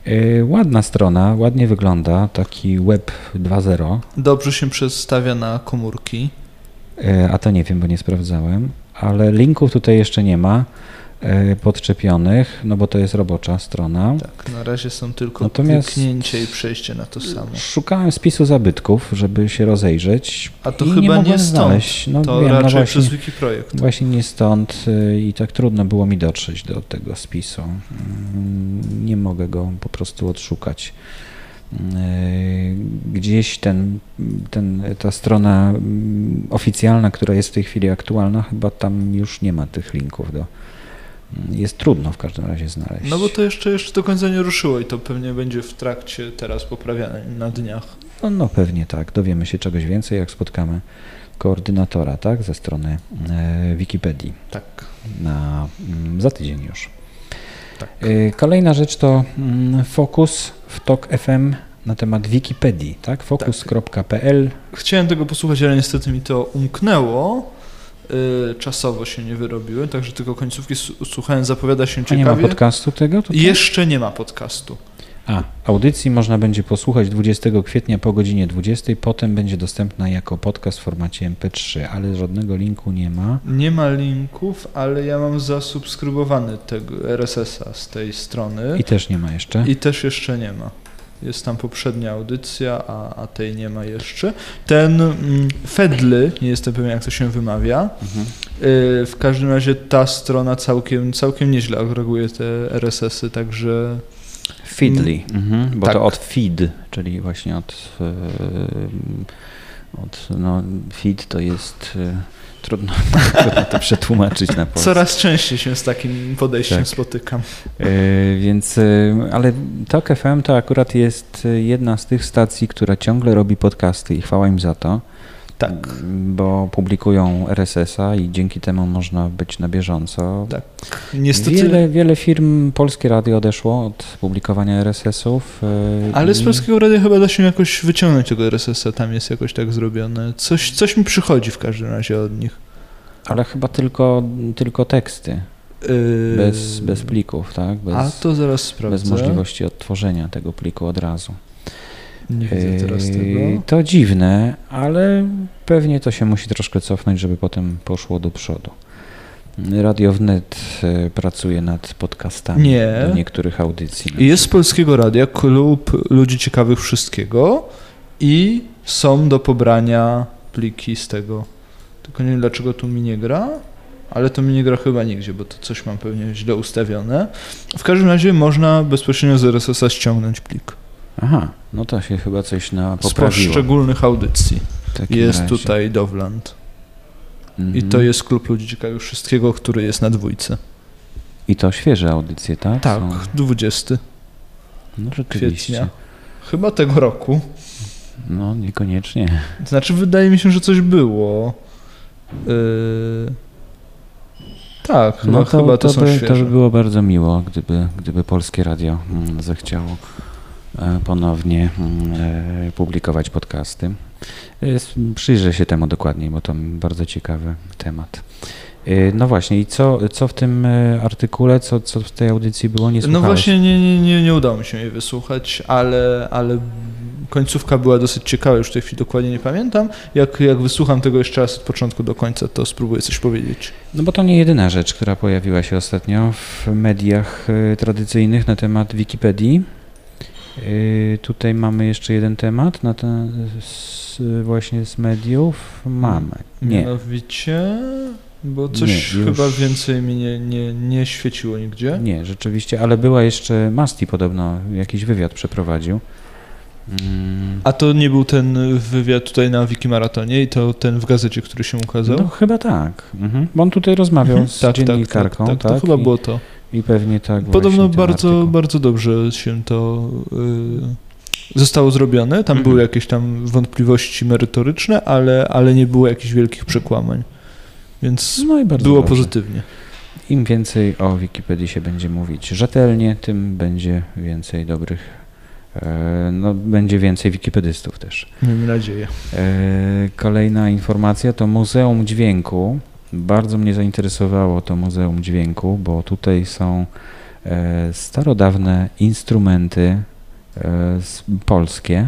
A: E, ładna strona, ładnie wygląda, taki web 2.0.
B: Dobrze się przedstawia na komórki.
A: E, a to nie wiem, bo nie sprawdzałem, ale linków tutaj jeszcze nie ma. E, podczepionych, no bo to jest robocza strona.
B: Tak, na razie są tylko Natomiast kliknięcie i przejście na to samo.
A: Szukałem spisu zabytków, żeby się rozejrzeć.
B: A to chyba nie, nie stąd. No, to wiem, no raczej no właśnie, przez Wikiprojekt.
A: Właśnie nie stąd y, i tak trudno było mi dotrzeć do tego spisu. Mm, nie mogę go po prostu odszukać. Y, gdzieś ten, ten, ta strona mm, oficjalna, która jest w tej chwili aktualna, chyba tam już nie ma tych linków do, jest trudno w każdym razie znaleźć.
B: No bo to jeszcze, jeszcze do końca nie ruszyło i to pewnie będzie w trakcie teraz poprawiane na dniach.
A: No, no pewnie tak. Dowiemy się czegoś więcej, jak spotkamy koordynatora, tak, ze strony e, Wikipedii.
B: Tak.
A: Na, mm, za tydzień już. Tak. E, kolejna rzecz to mm, fokus w TOK FM na temat Wikipedii, tak? Focus.pl.
B: Chciałem tego posłuchać, ale niestety mi to umknęło. Y, czasowo się nie wyrobiły, także tylko końcówki słuchałem, zapowiada się ciekawie.
A: A nie ma podcastu tego?
B: Tutaj? Jeszcze nie ma podcastu.
A: A, audycji można będzie posłuchać 20 kwietnia po godzinie 20, potem będzie dostępna jako podcast w formacie MP3, ale żadnego linku nie ma.
B: Nie ma linków, ale ja mam zasubskrybowany tego RSS-a z tej strony.
A: I też nie ma jeszcze?
B: I też jeszcze nie ma. Jest tam poprzednia audycja, a, a tej nie ma jeszcze. Ten mm, Fedly, nie jestem pewien jak to się wymawia, mhm. y, w każdym razie ta strona całkiem, całkiem nieźle agreguje te RSS-y, także...
A: Feedly, mhm, bo tak. to od feed, czyli właśnie od, y, od no, feed to jest y, Trudno, trudno to przetłumaczyć na polski.
B: Coraz częściej się z takim podejściem tak. spotykam.
A: Yy, więc, yy, ale TOK FM to akurat jest jedna z tych stacji, która ciągle robi podcasty i chwała im za to.
B: Tak.
A: Bo publikują RSS-a i dzięki temu można być na bieżąco.
B: Tak. Niestety...
A: Wiele, wiele firm Polskie Radio odeszło od publikowania RSS-ów.
B: Ale i... z Polskiego Radia chyba da się jakoś wyciągnąć tego RSS-a, tam jest jakoś tak zrobione. Coś, coś mi przychodzi w każdym razie od nich.
A: Ale chyba tylko, tylko teksty. Bez, bez plików, tak? Bez,
B: A to zaraz sprawdzę.
A: Bez możliwości odtworzenia tego pliku od razu.
B: Nie widzę teraz tego.
A: To dziwne, ale pewnie to się musi troszkę cofnąć, żeby potem poszło do przodu. Radio Wnet e, pracuje nad podcastami
B: Nie.
A: do niektórych audycji.
B: Jest z Polskiego Radia klub ludzi ciekawych wszystkiego i są do pobrania pliki z tego. Tylko nie wiem dlaczego tu mi nie gra, ale to mi nie gra chyba nigdzie, bo to coś mam pewnie źle ustawione. W każdym razie można bezpośrednio z RSS-a ściągnąć plik.
A: Aha, no to się chyba coś na
B: Z poszczególnych audycji. Jest
A: razie.
B: tutaj Dowland.
A: Mhm.
B: I to jest klub ludzi ciekawych wszystkiego, który jest na dwójce.
A: I to świeże audycje, tak?
B: Tak,
A: Są...
B: 20
A: no, rzeczywiście.
B: kwietnia. Chyba tego roku.
A: No, niekoniecznie.
B: Znaczy, wydaje mi się, że coś było. Yy... Tak, chyba,
A: no to,
B: chyba to,
A: to
B: są
A: by. To by było bardzo miło, gdyby, gdyby Polskie Radio mm, zechciało ponownie mm, e, publikować podcasty. Jest, przyjrzę się temu dokładniej, bo to bardzo ciekawy temat. E, No właśnie, i co, co w tym e, artykule, co, co w tej audycji było, nie
B: No właśnie nie, nie, nie, nie udało mi się jej wysłuchać, ale, ale końcówka była dosyć ciekawa, już w tej chwili dokładnie nie pamiętam. Jak, jak wysłucham tego jeszcze raz od początku do końca, to spróbuję coś powiedzieć.
A: No bo to nie jedyna rzecz, która pojawiła się ostatnio w mediach e, tradycyjnych na temat Wikipedii. E, Tutaj mamy jeszcze jeden temat na ten, z, właśnie z mediów. Mamy. Nie.
B: Mianowicie, bo coś
A: Nie,
B: chyba więcej mi nie, nie, nie świeciło nigdzie.
A: Nie, rzeczywiście, ale była jeszcze Masti podobno jakiś wywiad przeprowadził. Mm,
B: A to nie był ten wywiad tutaj na Wikimaratonie i to ten w gazecie, który się ukazał?
A: No chyba tak. Mhm. Bo on tutaj rozmawiał
B: Mhm.
A: z
B: tak, tak,
A: dziennikarką.
B: tak, tak, to chyba było to.
A: I pewnie tak.
B: Podobno bardzo,
A: artykuł.
B: bardzo dobrze się to y, zostało zrobione. Tam
A: Mhm.
B: były jakieś tam wątpliwości merytoryczne, ale, ale nie było jakichś wielkich przekłamań. Więc
A: No
B: było
A: dobrze.
B: pozytywnie.
A: Im więcej o Wikipedii się będzie mówić rzetelnie, tym będzie więcej dobrych, e, no będzie więcej wikipedystów też.
B: Miejmy nadzieję.
A: E, Kolejna informacja to Muzeum Dźwięku. Bardzo mnie zainteresowało to Muzeum Dźwięku, bo tutaj są e, starodawne instrumenty e, polskie,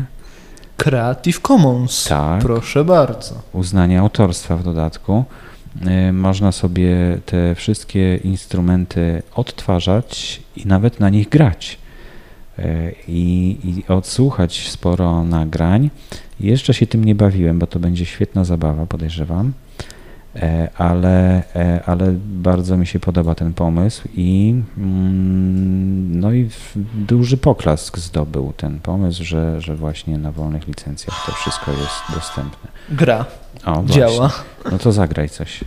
B: Creative Commons.
A: tak,
B: Proszę bardzo.
A: uznanie autorstwa w dodatku. E, Można sobie te wszystkie instrumenty odtwarzać i nawet na nich grać. I, i odsłuchać sporo nagrań. Jeszcze się tym nie bawiłem, bo to będzie świetna zabawa, podejrzewam. E, Ale, e, ale bardzo mi się podoba ten pomysł i mm, no i duży poklask zdobył ten pomysł, że, że właśnie na wolnych licencjach to wszystko jest dostępne.
B: Gra.
A: O, właśnie.
B: Działa.
A: No to zagraj coś.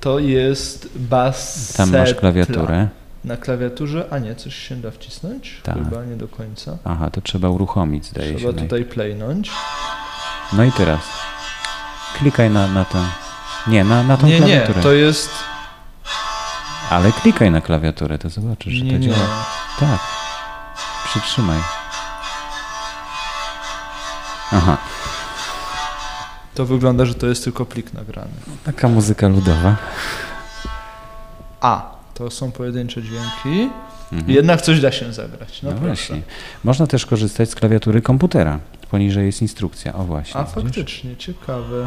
B: To jest bas.
A: Tam masz klawiaturę.
B: Na klawiaturze, a nie, coś się da wcisnąć?
A: Tak.
B: Chyba nie do końca.
A: Aha, to trzeba uruchomić, zdaje
B: Trzeba
A: się. naj-
B: tutaj playnąć.
A: No i teraz. Klikaj na, na tę. Nie, na, na tą
B: Nie, nie,
A: klawiaturę.
B: to jest...
A: Ale klikaj na klawiaturę, to zobaczysz, że
B: Nie,
A: to
B: nie.
A: działa. Tak. Przytrzymaj. Aha,
B: To wygląda, że to jest tylko plik nagrany.
A: taka muzyka ludowa.
B: A, to są pojedyncze dźwięki.
A: Mhm.
B: Jednak coś da się zagrać. No,
A: No, właśnie. Można też korzystać z klawiatury komputera. Poniżej jest instrukcja. O właśnie.
B: A
A: widzisz?
B: faktycznie, ciekawe.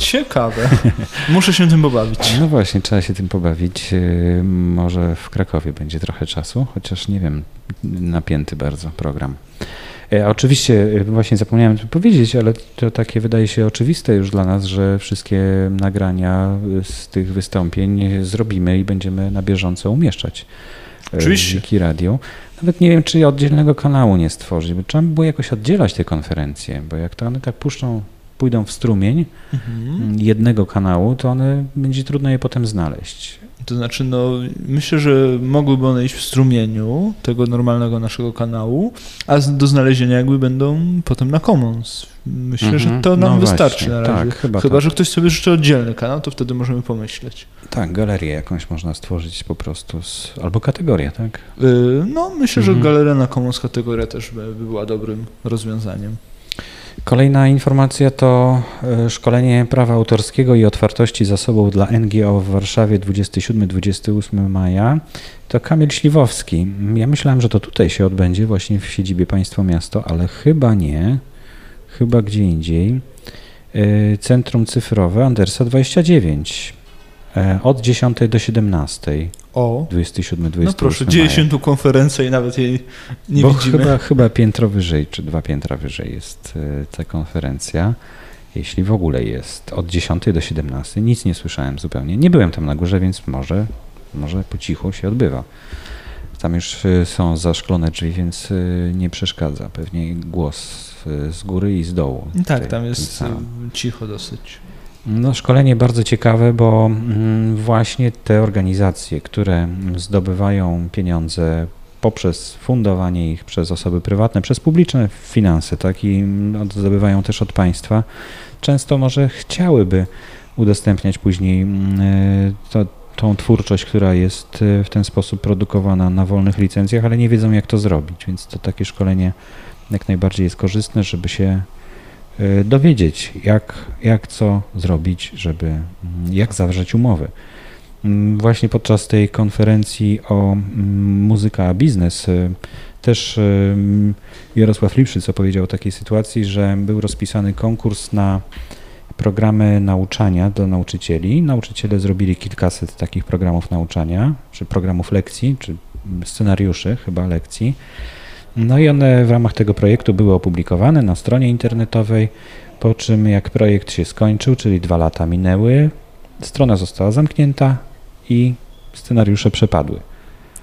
B: Ciekawe. Muszę się tym pobawić.
A: No właśnie, trzeba się tym pobawić. Yy, Może w Krakowie będzie trochę czasu, chociaż nie wiem, napięty bardzo program. E, Oczywiście, e, właśnie zapomniałem powiedzieć, ale to takie wydaje się oczywiste już dla nas, że wszystkie nagrania e, z tych wystąpień zrobimy i będziemy na bieżąco umieszczać.
B: Oczywiście.
A: Wiki Radio. Nawet nie wiem, czy oddzielnego kanału nie stworzyć, bo trzeba by było jakoś oddzielać te konferencje, bo jak to one tak puszczą, pójdą w strumień,
B: Mhm.
A: jednego kanału, to one będzie trudno je potem znaleźć.
B: To znaczy, no, myślę, że mogłyby one iść w strumieniu tego normalnego naszego kanału, a do znalezienia jakby będą potem na Commons. Myślę,
A: Mhm.
B: że to nam
A: No
B: wystarczy
A: właśnie,
B: na razie.
A: tak, chyba
B: chyba
A: tak.
B: że ktoś sobie życzy oddzielny kanał, to wtedy możemy pomyśleć.
A: Tak, galerię jakąś można stworzyć po prostu, z, albo kategorię, tak?
B: Yy, no, myślę,
A: Mhm.
B: że galeria na Commons kategoria też by, by była dobrym rozwiązaniem.
A: Kolejna informacja to e, szkolenie prawa autorskiego i otwartości zasobów dla NGO w Warszawie 27-28 maja. To Kamil Śliwowski. Ja myślałem, że to tutaj się odbędzie, właśnie w siedzibie Państwo Miasto, ale chyba nie. Chyba gdzie indziej. E, Centrum Cyfrowe Andersa 29 e, od 10 do 17.
B: O.
A: 27, 28
B: No proszę, dzieje się tu konferencja i nawet jej nie
A: Bo
B: widzimy.
A: Chyba, chyba piętro wyżej, czy dwa piętra wyżej jest e, ta konferencja. Jeśli w ogóle jest. Od 10 do 17. Nic nie słyszałem zupełnie. Nie byłem tam na górze, więc może, może po cichu się odbywa. Tam już e, są zaszklone drzwi, więc e, nie przeszkadza. Pewnie głos z góry i z dołu.
B: Tak, tam jest cicho dosyć.
A: No, szkolenie bardzo ciekawe, bo mm, właśnie te organizacje, które zdobywają pieniądze poprzez fundowanie ich przez osoby prywatne, przez publiczne finanse, tak i mm, zdobywają też od państwa, często może chciałyby udostępniać później mm, e, to, tą twórczość, która jest e, w ten sposób produkowana na wolnych licencjach, ale nie wiedzą jak to zrobić, więc to takie szkolenie jak najbardziej jest korzystne, żeby się dowiedzieć, jak, jak co zrobić, żeby, mm, jak zawrzeć umowy. Mm, właśnie podczas tej konferencji o mm, muzyka biznes y, też y, Jarosław Lipszyc opowiedział o takiej sytuacji, że był rozpisany konkurs na programy nauczania dla nauczycieli. Nauczyciele zrobili kilkaset takich programów nauczania, czy programów lekcji, czy scenariuszy chyba lekcji. No i one w ramach tego projektu były opublikowane na stronie internetowej, po czym jak projekt się skończył, czyli dwa lata minęły, strona została zamknięta i scenariusze przepadły.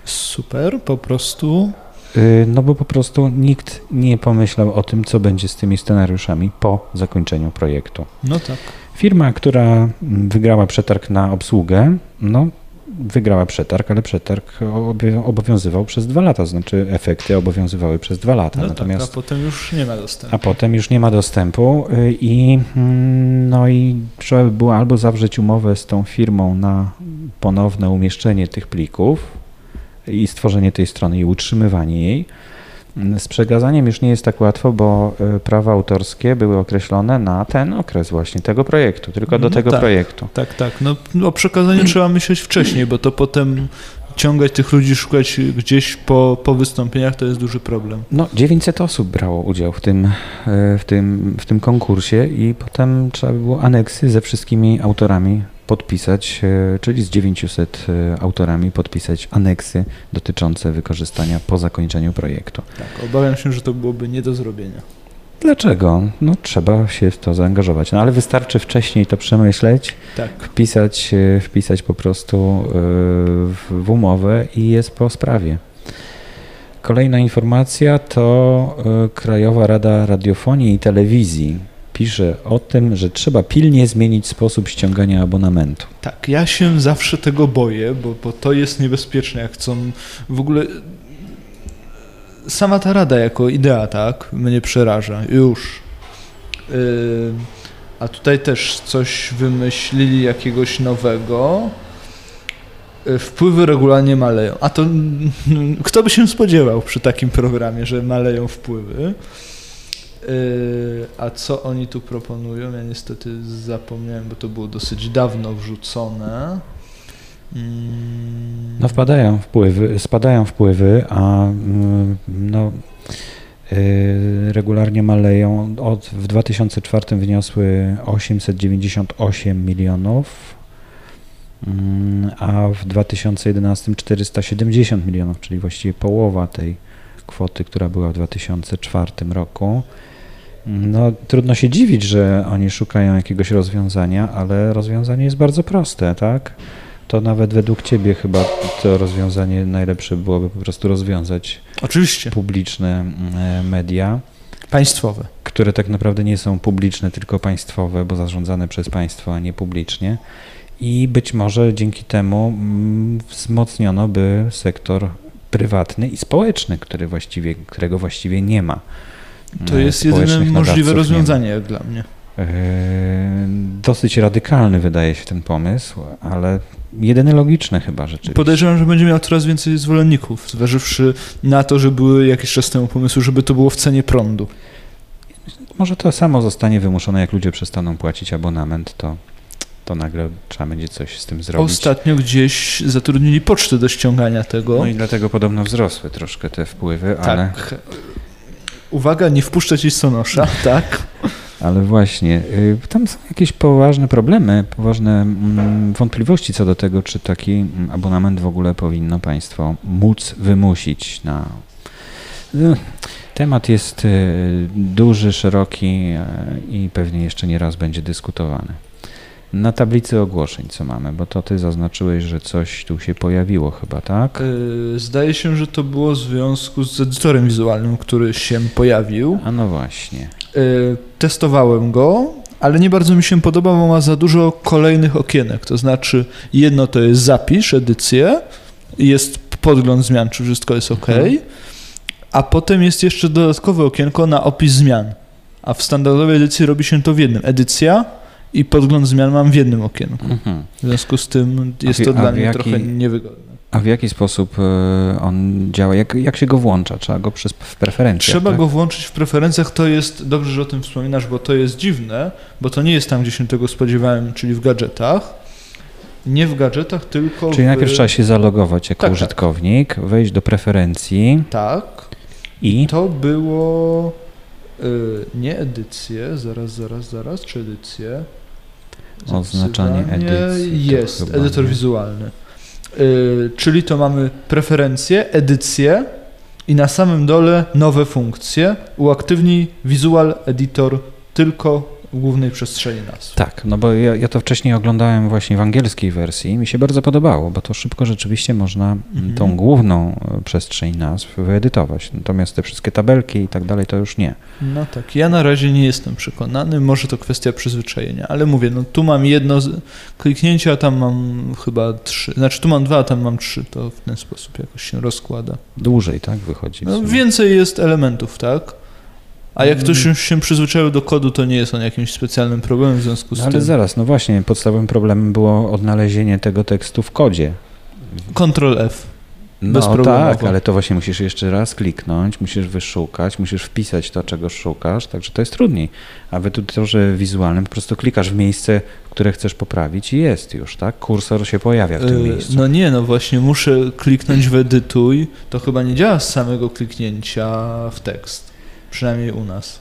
B: Super, po prostu.
A: Y, no bo po prostu nikt nie pomyślał o tym, co będzie z tymi scenariuszami po zakończeniu projektu.
B: No tak.
A: Firma, która wygrała przetarg na obsługę, no wygrała przetarg, ale przetarg obowiązywał przez dwa lata, znaczy efekty obowiązywały przez dwa lata.
B: No Natomiast, tak, a potem już nie ma dostępu.
A: A potem już nie ma dostępu y, i mm, no i trzeba by było albo zawrzeć umowę z tą firmą na ponowne umieszczenie tych plików i stworzenie tej strony i utrzymywanie jej, z przekazaniem już nie jest tak łatwo, bo y, prawa autorskie były określone na ten okres właśnie tego projektu, tylko do no tego
B: tak,
A: projektu.
B: Tak, tak. No, o przekazaniu trzeba myśleć wcześniej, bo to potem ciągać tych ludzi, szukać gdzieś po, po wystąpieniach, to jest duży problem.
A: No, 900 osób brało udział w tym, y, w, tym, w tym konkursie i potem trzeba było aneksy ze wszystkimi autorami podpisać, e, czyli z 900 e, autorami podpisać aneksy dotyczące wykorzystania po zakończeniu projektu.
B: Tak, obawiam się, że to byłoby nie do zrobienia.
A: Dlaczego? No trzeba się w to zaangażować, no ale wystarczy wcześniej to przemyśleć,
B: tak.
A: wpisać, e, wpisać po prostu w umowę i jest po sprawie. Kolejna informacja to Krajowa Rada Radiofonii i Telewizji pisze o tym, że trzeba pilnie zmienić sposób ściągania abonamentu.
B: Tak, ja się zawsze tego boję, bo, bo to jest niebezpieczne, jak chcą w ogóle sama ta rada jako idea, tak, mnie przeraża, już. Yy, a tutaj też coś wymyślili jakiegoś nowego. Yy, wpływy regularnie maleją. A to kto by się spodziewał przy takim programie, że maleją wpływy? Yy, a co oni tu proponują? Ja niestety zapomniałem, bo to było dosyć dawno wrzucone.
A: Mm. No wpadają wpływy, spadają wpływy, a mm, no, yy, regularnie maleją. Od, w 2004 wyniosły 898 milionów, mm, a w 2011 470 milionów, czyli właściwie połowa tej kwoty, która była w 2004 roku. No, trudno się dziwić, że oni szukają jakiegoś rozwiązania, ale rozwiązanie jest bardzo proste, tak? To nawet według Ciebie chyba to rozwiązanie najlepsze byłoby po prostu rozwiązać
B: Oczywiście.
A: publiczne e, media.
B: Państwowe.
A: Które tak naprawdę nie są publiczne, tylko państwowe, bo zarządzane przez państwo, a nie publicznie. I być może dzięki temu mm, wzmocniono by sektor prywatny i społeczny, który właściwie, którego właściwie nie ma.
B: To jest jedyne możliwe rozwiązanie jak dla mnie. E,
A: dosyć radykalny wydaje się ten pomysł, ale jedyny logiczny chyba rzeczywiście.
B: Podejrzewam, że będzie miał coraz więcej zwolenników, zważywszy na to, że były jakiś czas temu pomysły, żeby to było w cenie prądu.
A: może to samo zostanie wymuszone, jak ludzie przestaną płacić abonament, to to nagle trzeba będzie coś z tym zrobić.
B: Ostatnio gdzieś zatrudnili pocztę do ściągania tego.
A: No i dlatego podobno wzrosły troszkę te wpływy, tak. ale...
B: Uwaga, nie wpuszczać listonosza, tak?
A: Ale właśnie, y, tam są jakieś poważne problemy, poważne mm, wątpliwości co do tego, czy taki mm, abonament w ogóle powinno państwo móc wymusić na... No, temat jest y, duży, szeroki i pewnie jeszcze nie raz będzie dyskutowany. Na tablicy ogłoszeń co mamy, bo to ty zaznaczyłeś, że coś tu się pojawiło chyba, tak?
B: E, zdaje się, że to było w związku z edytorem wizualnym, który się pojawił.
A: A no właśnie. E,
B: testowałem go, ale nie bardzo mi się podoba, bo ma za dużo kolejnych okienek. To znaczy, jedno to jest zapisz, edycję, jest podgląd zmian, czy wszystko jest ok, mhm. a potem jest jeszcze dodatkowe okienko na opis zmian. A w standardowej edycji robi się to w jednym. Edycja, i podgląd zmian mam w jednym okienku. Mhm. W związku z tym jest to dla mnie jaki, trochę niewygodne.
A: A w jaki sposób e, on działa? Jak, jak się go włącza? Trzeba go przez, w preferencjach?
B: Trzeba
A: tak?
B: go włączyć w preferencjach. To jest, dobrze, że o tym wspominasz, bo to jest dziwne, bo to nie jest tam, gdzie się tego spodziewałem, czyli w gadżetach. Nie w gadżetach, tylko
A: Czyli w... najpierw trzeba się zalogować jako tak, tak. użytkownik, tak. wejść do preferencji.
B: Tak. I to było nie edycję, zaraz, zaraz, zaraz, czy edycję?
A: Oznaczanie edycji.
B: Jest, edytor nie. wizualny. Yy, czyli to mamy preferencje, edycję i na samym dole nowe funkcje. Uaktywnij Visual Editor tylko głównej przestrzeni nazw.
A: Tak, no bo ja, ja, to wcześniej oglądałem właśnie w angielskiej wersji i mi się bardzo podobało, bo to szybko rzeczywiście można mhm. tą główną e, przestrzeń nazw wyedytować. Natomiast te wszystkie tabelki i tak dalej to już nie.
B: No tak, ja na razie nie jestem przekonany, może to kwestia przyzwyczajenia, ale mówię, no tu mam jedno kliknięcie, a tam mam chyba trzy, znaczy tu mam dwa, a tam mam trzy, to w ten sposób jakoś się rozkłada.
A: Dłużej, tak, wychodzi?
B: No, więcej jest elementów, tak? A jak ktoś już się przyzwyczaił do kodu, to nie jest on jakimś specjalnym problemem w związku z no,
A: ale
B: tym.
A: Ale zaraz, no właśnie, podstawowym problemem było odnalezienie tego tekstu w kodzie.
B: Ctrl F.
A: No tak, ale to właśnie musisz jeszcze raz kliknąć, musisz wyszukać, musisz wpisać to, czego szukasz, także to jest trudniej. A w edytorze wizualnym po prostu klikasz w miejsce, które chcesz poprawić i jest już, tak? Kursor się pojawia w tym yy, miejscu.
B: No nie, no właśnie muszę kliknąć w edytuj, to chyba nie działa z samego kliknięcia w tekst. Przynajmniej u nas.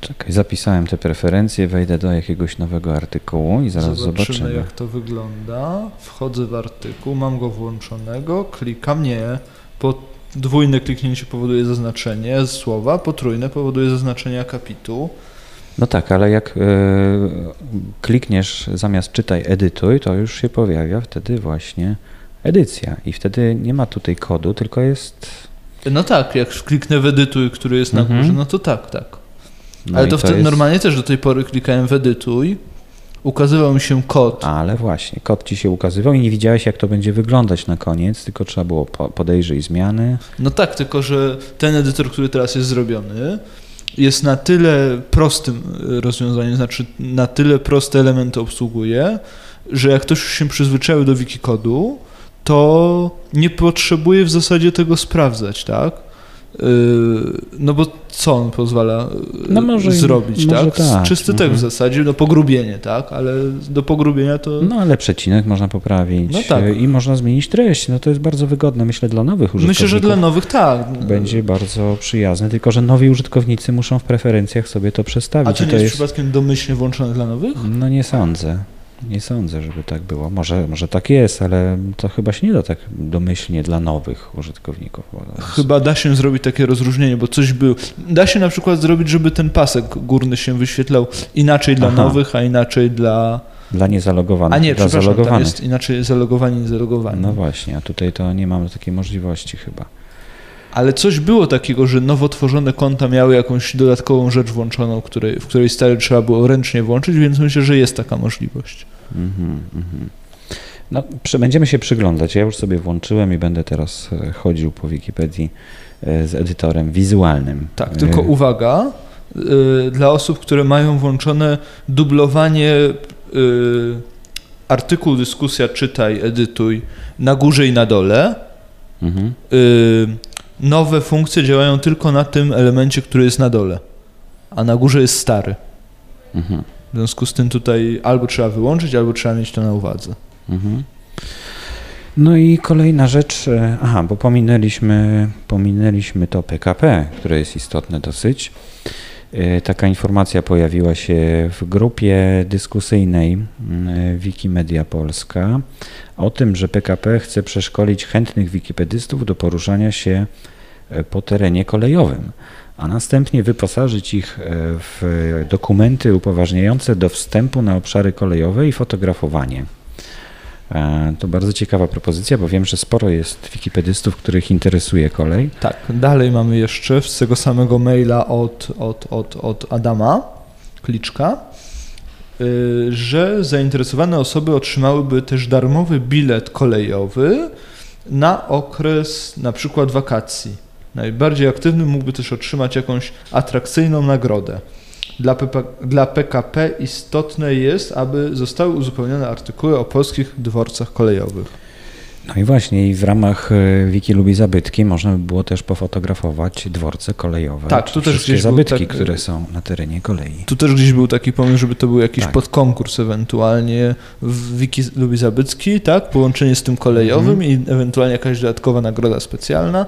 A: Czekaj, zapisałem te preferencje, wejdę do jakiegoś nowego artykułu i zaraz zobaczymy.
B: Zobaczymy jak to wygląda. Wchodzę w artykuł, mam go włączonego, klikam nie. Podwójne kliknięcie powoduje zaznaczenie słowa, potrójne powoduje zaznaczenie akapitu.
A: No tak, ale jak y, klikniesz zamiast czytaj edytuj, to już się pojawia wtedy właśnie edycja i wtedy nie ma tutaj kodu, tylko jest
B: no tak, jak kliknę w edytuj, który jest na mhm. górze, no to tak, tak. No Ale to, to jest... normalnie też do tej pory klikałem w edytuj, ukazywał mi się kod.
A: Ale właśnie, kod ci się ukazywał i nie widziałeś, jak to będzie wyglądać na koniec, tylko trzeba było podejrzeć zmiany.
B: No tak, tylko że ten edytor, który teraz jest zrobiony, jest na tyle prostym rozwiązaniem, znaczy na tyle proste elementy obsługuje, że jak ktoś już się przyzwyczaił do wikikodu, to nie potrzebuje w zasadzie tego sprawdzać, tak? Yy, no bo co on pozwala no może, zrobić, może tak? tak? Czysty mhm. tekst w zasadzie, no pogrubienie, tak? Ale do pogrubienia to...
A: No ale przecinek można poprawić no tak. i można zmienić treść. No to jest bardzo wygodne, myślę, dla nowych użytkowników.
B: Myślę, że dla nowych tak.
A: Będzie bardzo przyjazne, tylko że nowi użytkownicy muszą w preferencjach sobie to przestawić. A
B: to nie
A: to
B: jest, jest przypadkiem domyślnie włączone dla nowych?
A: No nie sądzę. Nie sądzę, żeby tak było. Może, może tak jest, ale to chyba się nie da tak domyślnie dla nowych użytkowników.
B: Chyba da się zrobić takie rozróżnienie, bo coś był. Da się na przykład zrobić, żeby ten pasek górny się wyświetlał inaczej dla Aha. nowych, a inaczej dla.
A: Dla niezalogowanych.
B: A nie, dla przepraszam, zalogowanych. tam jest inaczej zalogowani, niezalogowani.
A: No właśnie, a tutaj to nie mamy takiej możliwości chyba
B: ale coś było takiego, że nowo tworzone konta miały jakąś dodatkową rzecz włączoną, której, w której stale trzeba było ręcznie włączyć, więc myślę, że jest taka możliwość.
A: No, będziemy się przyglądać. Ja już sobie włączyłem i będę teraz e, chodził po Wikipedii e, z edytorem wizualnym.
B: Tak, tylko e, uwaga, dla osób, które mają włączone dublowanie artykuł, dyskusja, czytaj, edytuj na górze i na dole. Mhm nowe funkcje działają tylko na tym elemencie, który jest na dole. a na górze jest stary. Mhm. W związku z tym tutaj albo trzeba wyłączyć, albo trzeba mieć to na uwadze. Mhm.
A: No i kolejna rzecz, e, aha, bo pominęliśmy, pominęliśmy to PKP, które jest istotne dosyć. E, taka informacja pojawiła się w grupie dyskusyjnej Wikimedia Polska o tym, że PKP chce przeszkolić chętnych wikipedystów do poruszania się e, po terenie kolejowym, a następnie wyposażyć ich w dokumenty upoważniające do wstępu na obszary kolejowe i fotografowanie. E, to bardzo ciekawa propozycja, bo wiem, że sporo jest wikipedystów, których interesuje kolej.
B: Tak, dalej mamy jeszcze z tego samego maila od, od, od, od Adama Kliczka, y, że zainteresowane osoby otrzymałyby też darmowy bilet kolejowy na okres na przykład wakacji. Najbardziej aktywny mógłby też otrzymać jakąś atrakcyjną nagrodę. Dla, PP, dla PKP istotne jest, aby zostały uzupełnione artykuły o polskich dworcach kolejowych.
A: No i właśnie, i w ramach e, Wiki Lubi Zabytki można by było też pofotografować dworce kolejowe. Tak, tu też gdzieś zabytki, tak, które są na terenie kolei.
B: Tu też gdzieś był taki pomysł, żeby to był jakiś tak. podkonkurs ewentualnie w Wiki Lubi Zabytki, tak? Połączenie z tym kolejowym mhm. i ewentualnie jakaś dodatkowa nagroda specjalna.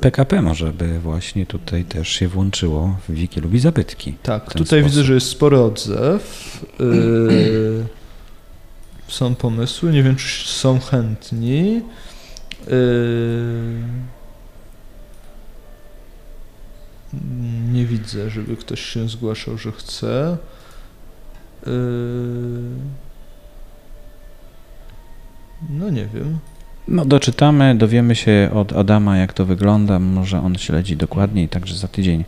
A: PKP może by właśnie tutaj też się włączyło w Wiki Lubi Zabytki.
B: Tak, tutaj sposób. widzę, że jest spory odzew. Yy są pomysły, nie wiem, czy są chętni. Yy, nie widzę, żeby ktoś się zgłaszał, że chce. Yy, no nie wiem.
A: No doczytamy, dowiemy się od Adama, jak to wygląda. Może on śledzi dokładniej, także za tydzień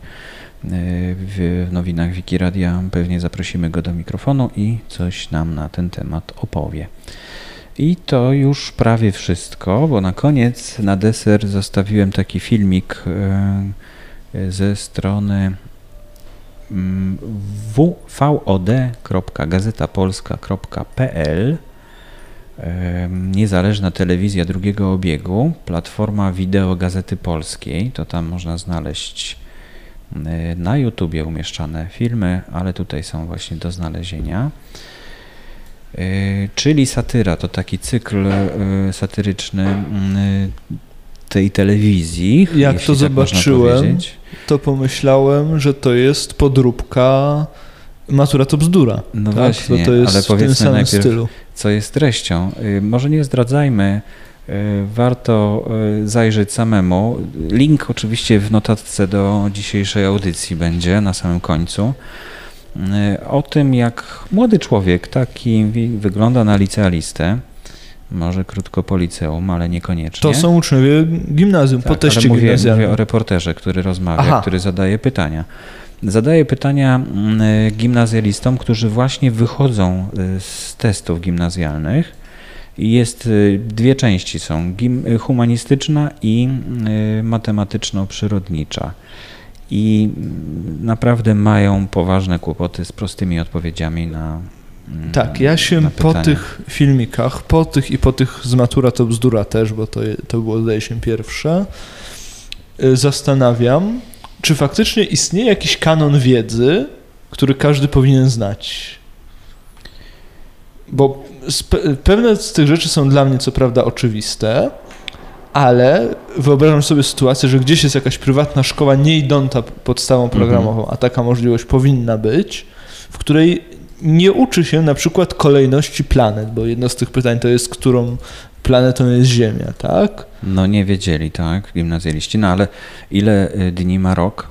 A: w nowinach Wikiradia pewnie zaprosimy go do mikrofonu i coś nam na ten temat opowie. I to już prawie wszystko, bo na koniec, na deser zostawiłem taki filmik e, ze strony mm, wvod.gazetapolska.pl Niezależna telewizja drugiego obiegu, platforma wideo Gazety Polskiej, to tam można znaleźć na YouTubie umieszczane filmy, ale tutaj są właśnie do znalezienia. Y, czyli satyra to taki cykl y, satyryczny tej telewizji.
B: Jak to tak zobaczyłem, to pomyślałem, że to jest podróbka Matura to bzdura.
A: No tak? właśnie, to, to jest ale powiedzmy najpierw, stylu. co jest treścią. Może nie zdradzajmy warto e, zajrzeć samemu. Link oczywiście w notatce do dzisiejszej audycji będzie na samym końcu. E, o tym, jak młody człowiek taki wygląda na licealistę, może krótko po liceum, ale niekoniecznie.
B: To są uczniowie gimnazjum, tak, po teście ale
A: mówię, mówię o reporterze, który rozmawia, Aha. który zadaje pytania. Zadaje pytania mm, gimnazjalistom, którzy właśnie wychodzą z testów gimnazjalnych jest y, dwie części są, y, humanistyczna i y, matematyczno-przyrodnicza. I mm, naprawdę mają poważne kłopoty z prostymi odpowiedziami na.
B: Mm, tak, ja się po tych filmikach, po tych i po tych z Matura to bzdura też, bo to, to było zdaje się pierwsze, zastanawiam, czy faktycznie istnieje jakiś kanon wiedzy, który każdy powinien znać. Bo pewne z tych rzeczy są dla mnie co prawda oczywiste, ale wyobrażam sobie sytuację, że gdzieś jest jakaś prywatna szkoła nie idąca podstawą mhm. programową, a taka możliwość powinna być, w której nie uczy się na przykład kolejności planet, bo jedno z tych pytań to jest, którą planetą jest Ziemia, tak?
A: No nie wiedzieli, tak, gimnazjaliści, no ale ile y, dni ma rok?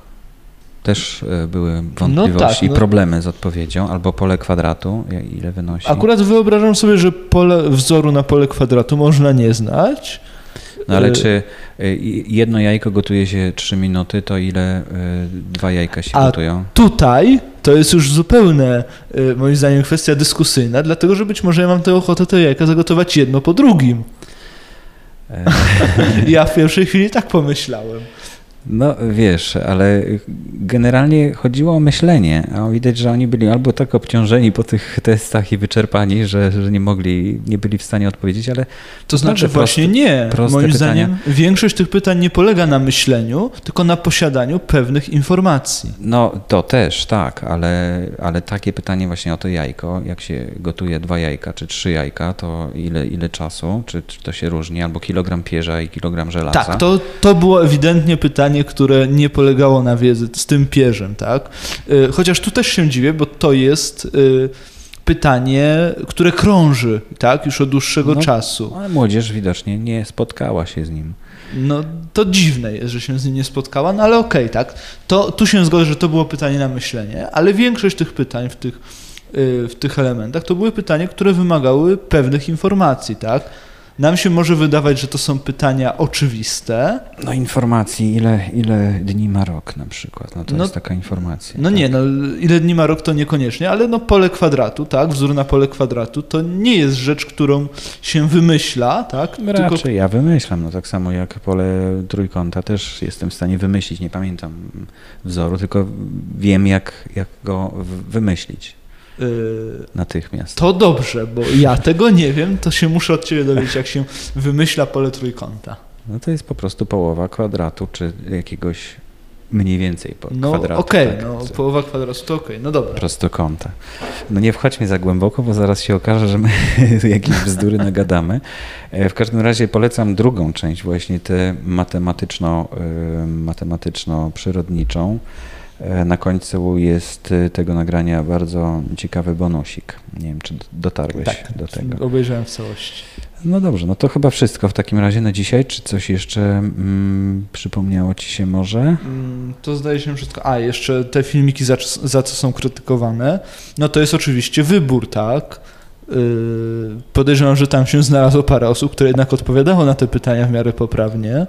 A: Też e, były wątpliwości no tak, no. i problemy z odpowiedzią, albo pole kwadratu, ile wynosi.
B: Akurat wyobrażam sobie, że pole, wzoru na pole kwadratu można nie znać.
A: No ale e, czy e, jedno jajko gotuje się 3 minuty, to ile dwa jajka się
B: A
A: gotują?
B: Tutaj to jest już zupełnie, moim zdaniem, kwestia dyskusyjna, dlatego że być może ja mam tę ochotę te jajka zagotować jedno po drugim. ja w pierwszej chwili tak pomyślałem.
A: No wiesz, ale generalnie chodziło o myślenie, a widać, że oni byli albo tak obciążeni po tych testach i wyczerpani, że, że nie mogli, nie byli w stanie odpowiedzieć, ale...
B: To znaczy właśnie nie. Moim pytania. zdaniem większość tych pytań nie polega na myśleniu, tylko na posiadaniu pewnych informacji.
A: No to też, tak, ale, ale takie pytanie właśnie o to jajko, jak się gotuje dwa jajka czy trzy jajka, to ile, ile czasu, czy, czy to się różni, albo kilogram pierza i kilogram żelaza?
B: Tak, to, to było ewidentnie pytanie które nie polegało na wiedzy z tym pierzem, tak? Y, chociaż tu też się dziwię, bo to jest y, pytanie, które krąży, tak? Już od dłuższego no, czasu.
A: Ale młodzież widocznie nie spotkała się z nim.
B: No to dziwne jest, że się z nim nie spotkała, no ale okej, okay, tak? To, tu się zgodzę, że to było pytanie na myślenie, ale większość tych pytań w tych, y, w tych elementach to były pytania, które wymagały pewnych informacji, tak? Nam się może wydawać, że to są pytania oczywiste.
A: No informacji, ile, ile dni ma rok na przykład, no to no, jest taka informacja.
B: No tak? nie, no ile dni ma rok to niekoniecznie, ale no pole kwadratu, tak, wzór na pole kwadratu to nie jest rzecz, którą się wymyśla, tak?
A: Raczej Tylko... ja wymyślam, no tak samo jak pole trójkąta też jestem w stanie wymyślić, nie pamiętam wzoru, tylko wiem jak, jak go wymyślić. Y, natychmiast.
B: To dobrze, bo ja tego nie wiem, to się muszę od ciebie dowiedzieć, jak się wymyśla pole trójkąta.
A: No to jest po prostu połowa kwadratu, czy jakiegoś mniej więcej po
B: no,
A: kwadratu.
B: Okej, okay, tak, no połowa kwadratu to okej, okay, no dobra.
A: Prostokąta. No nie wchodźmy za głęboko, bo zaraz się okaże, że my jakieś bzdury nagadamy. E, w każdym razie polecam drugą część, właśnie tę matematyczno, y, matematyczno-przyrodniczą. E, na końcu jest e, tego nagrania bardzo ciekawy bonusik. Nie wiem, czy dotarłeś
B: tak,
A: do tego.
B: obejrzałem w całości.
A: No dobrze, no to chyba wszystko w takim razie na dzisiaj. Czy coś jeszcze mm, przypomniało ci się może? Mm,
B: to zdaje się wszystko. A, jeszcze te filmiki, za, za co są krytykowane, no to jest oczywiście wybór, tak? Yy, podejrzewam, że tam się znalazło parę osób, które jednak odpowiadało na te pytania w miarę poprawnie.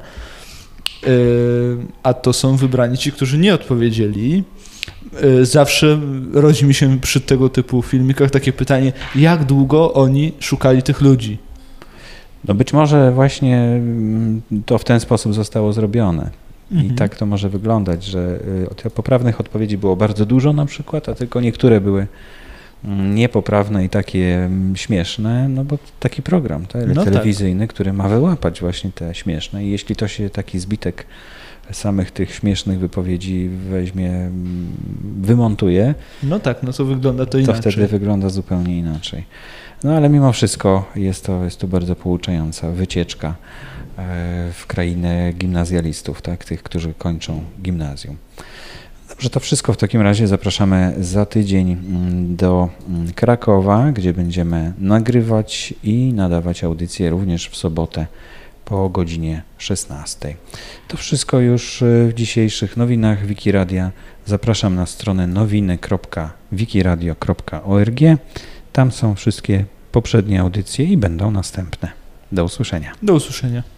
B: Yy, a to są wybrani ci, którzy nie odpowiedzieli. Yy, zawsze rodzi mi się przy tego typu filmikach takie pytanie, jak długo oni szukali tych ludzi?
A: No być może właśnie mm, to w ten sposób zostało zrobione. Mhm. I tak to może wyglądać, że y, poprawnych odpowiedzi było bardzo dużo na przykład, a tylko niektóre były niepoprawne i takie śmieszne, no bo taki program tak, no telewizyjny, tak. który ma wyłapać właśnie te śmieszne i jeśli to się taki zbitek samych tych śmiesznych wypowiedzi weźmie, mm, wymontuje.
B: No tak, no to wygląda to
A: inaczej. To wtedy wygląda zupełnie inaczej. No ale mimo wszystko jest to, jest to bardzo pouczająca wycieczka e, w krainę gimnazjalistów, tak, tych, którzy kończą gimnazjum. Dobrze, to wszystko w takim razie zapraszamy za tydzień mm, do mm, Krakowa, gdzie będziemy nagrywać i nadawać audycje również w sobotę po godzinie 16. To wszystko już y, w dzisiejszych nowinach Wikiradia. Zapraszam na stronę nowiny.wikiradio.org. Tam są wszystkie poprzednie audycje i będą następne. Do usłyszenia.
B: Do usłyszenia.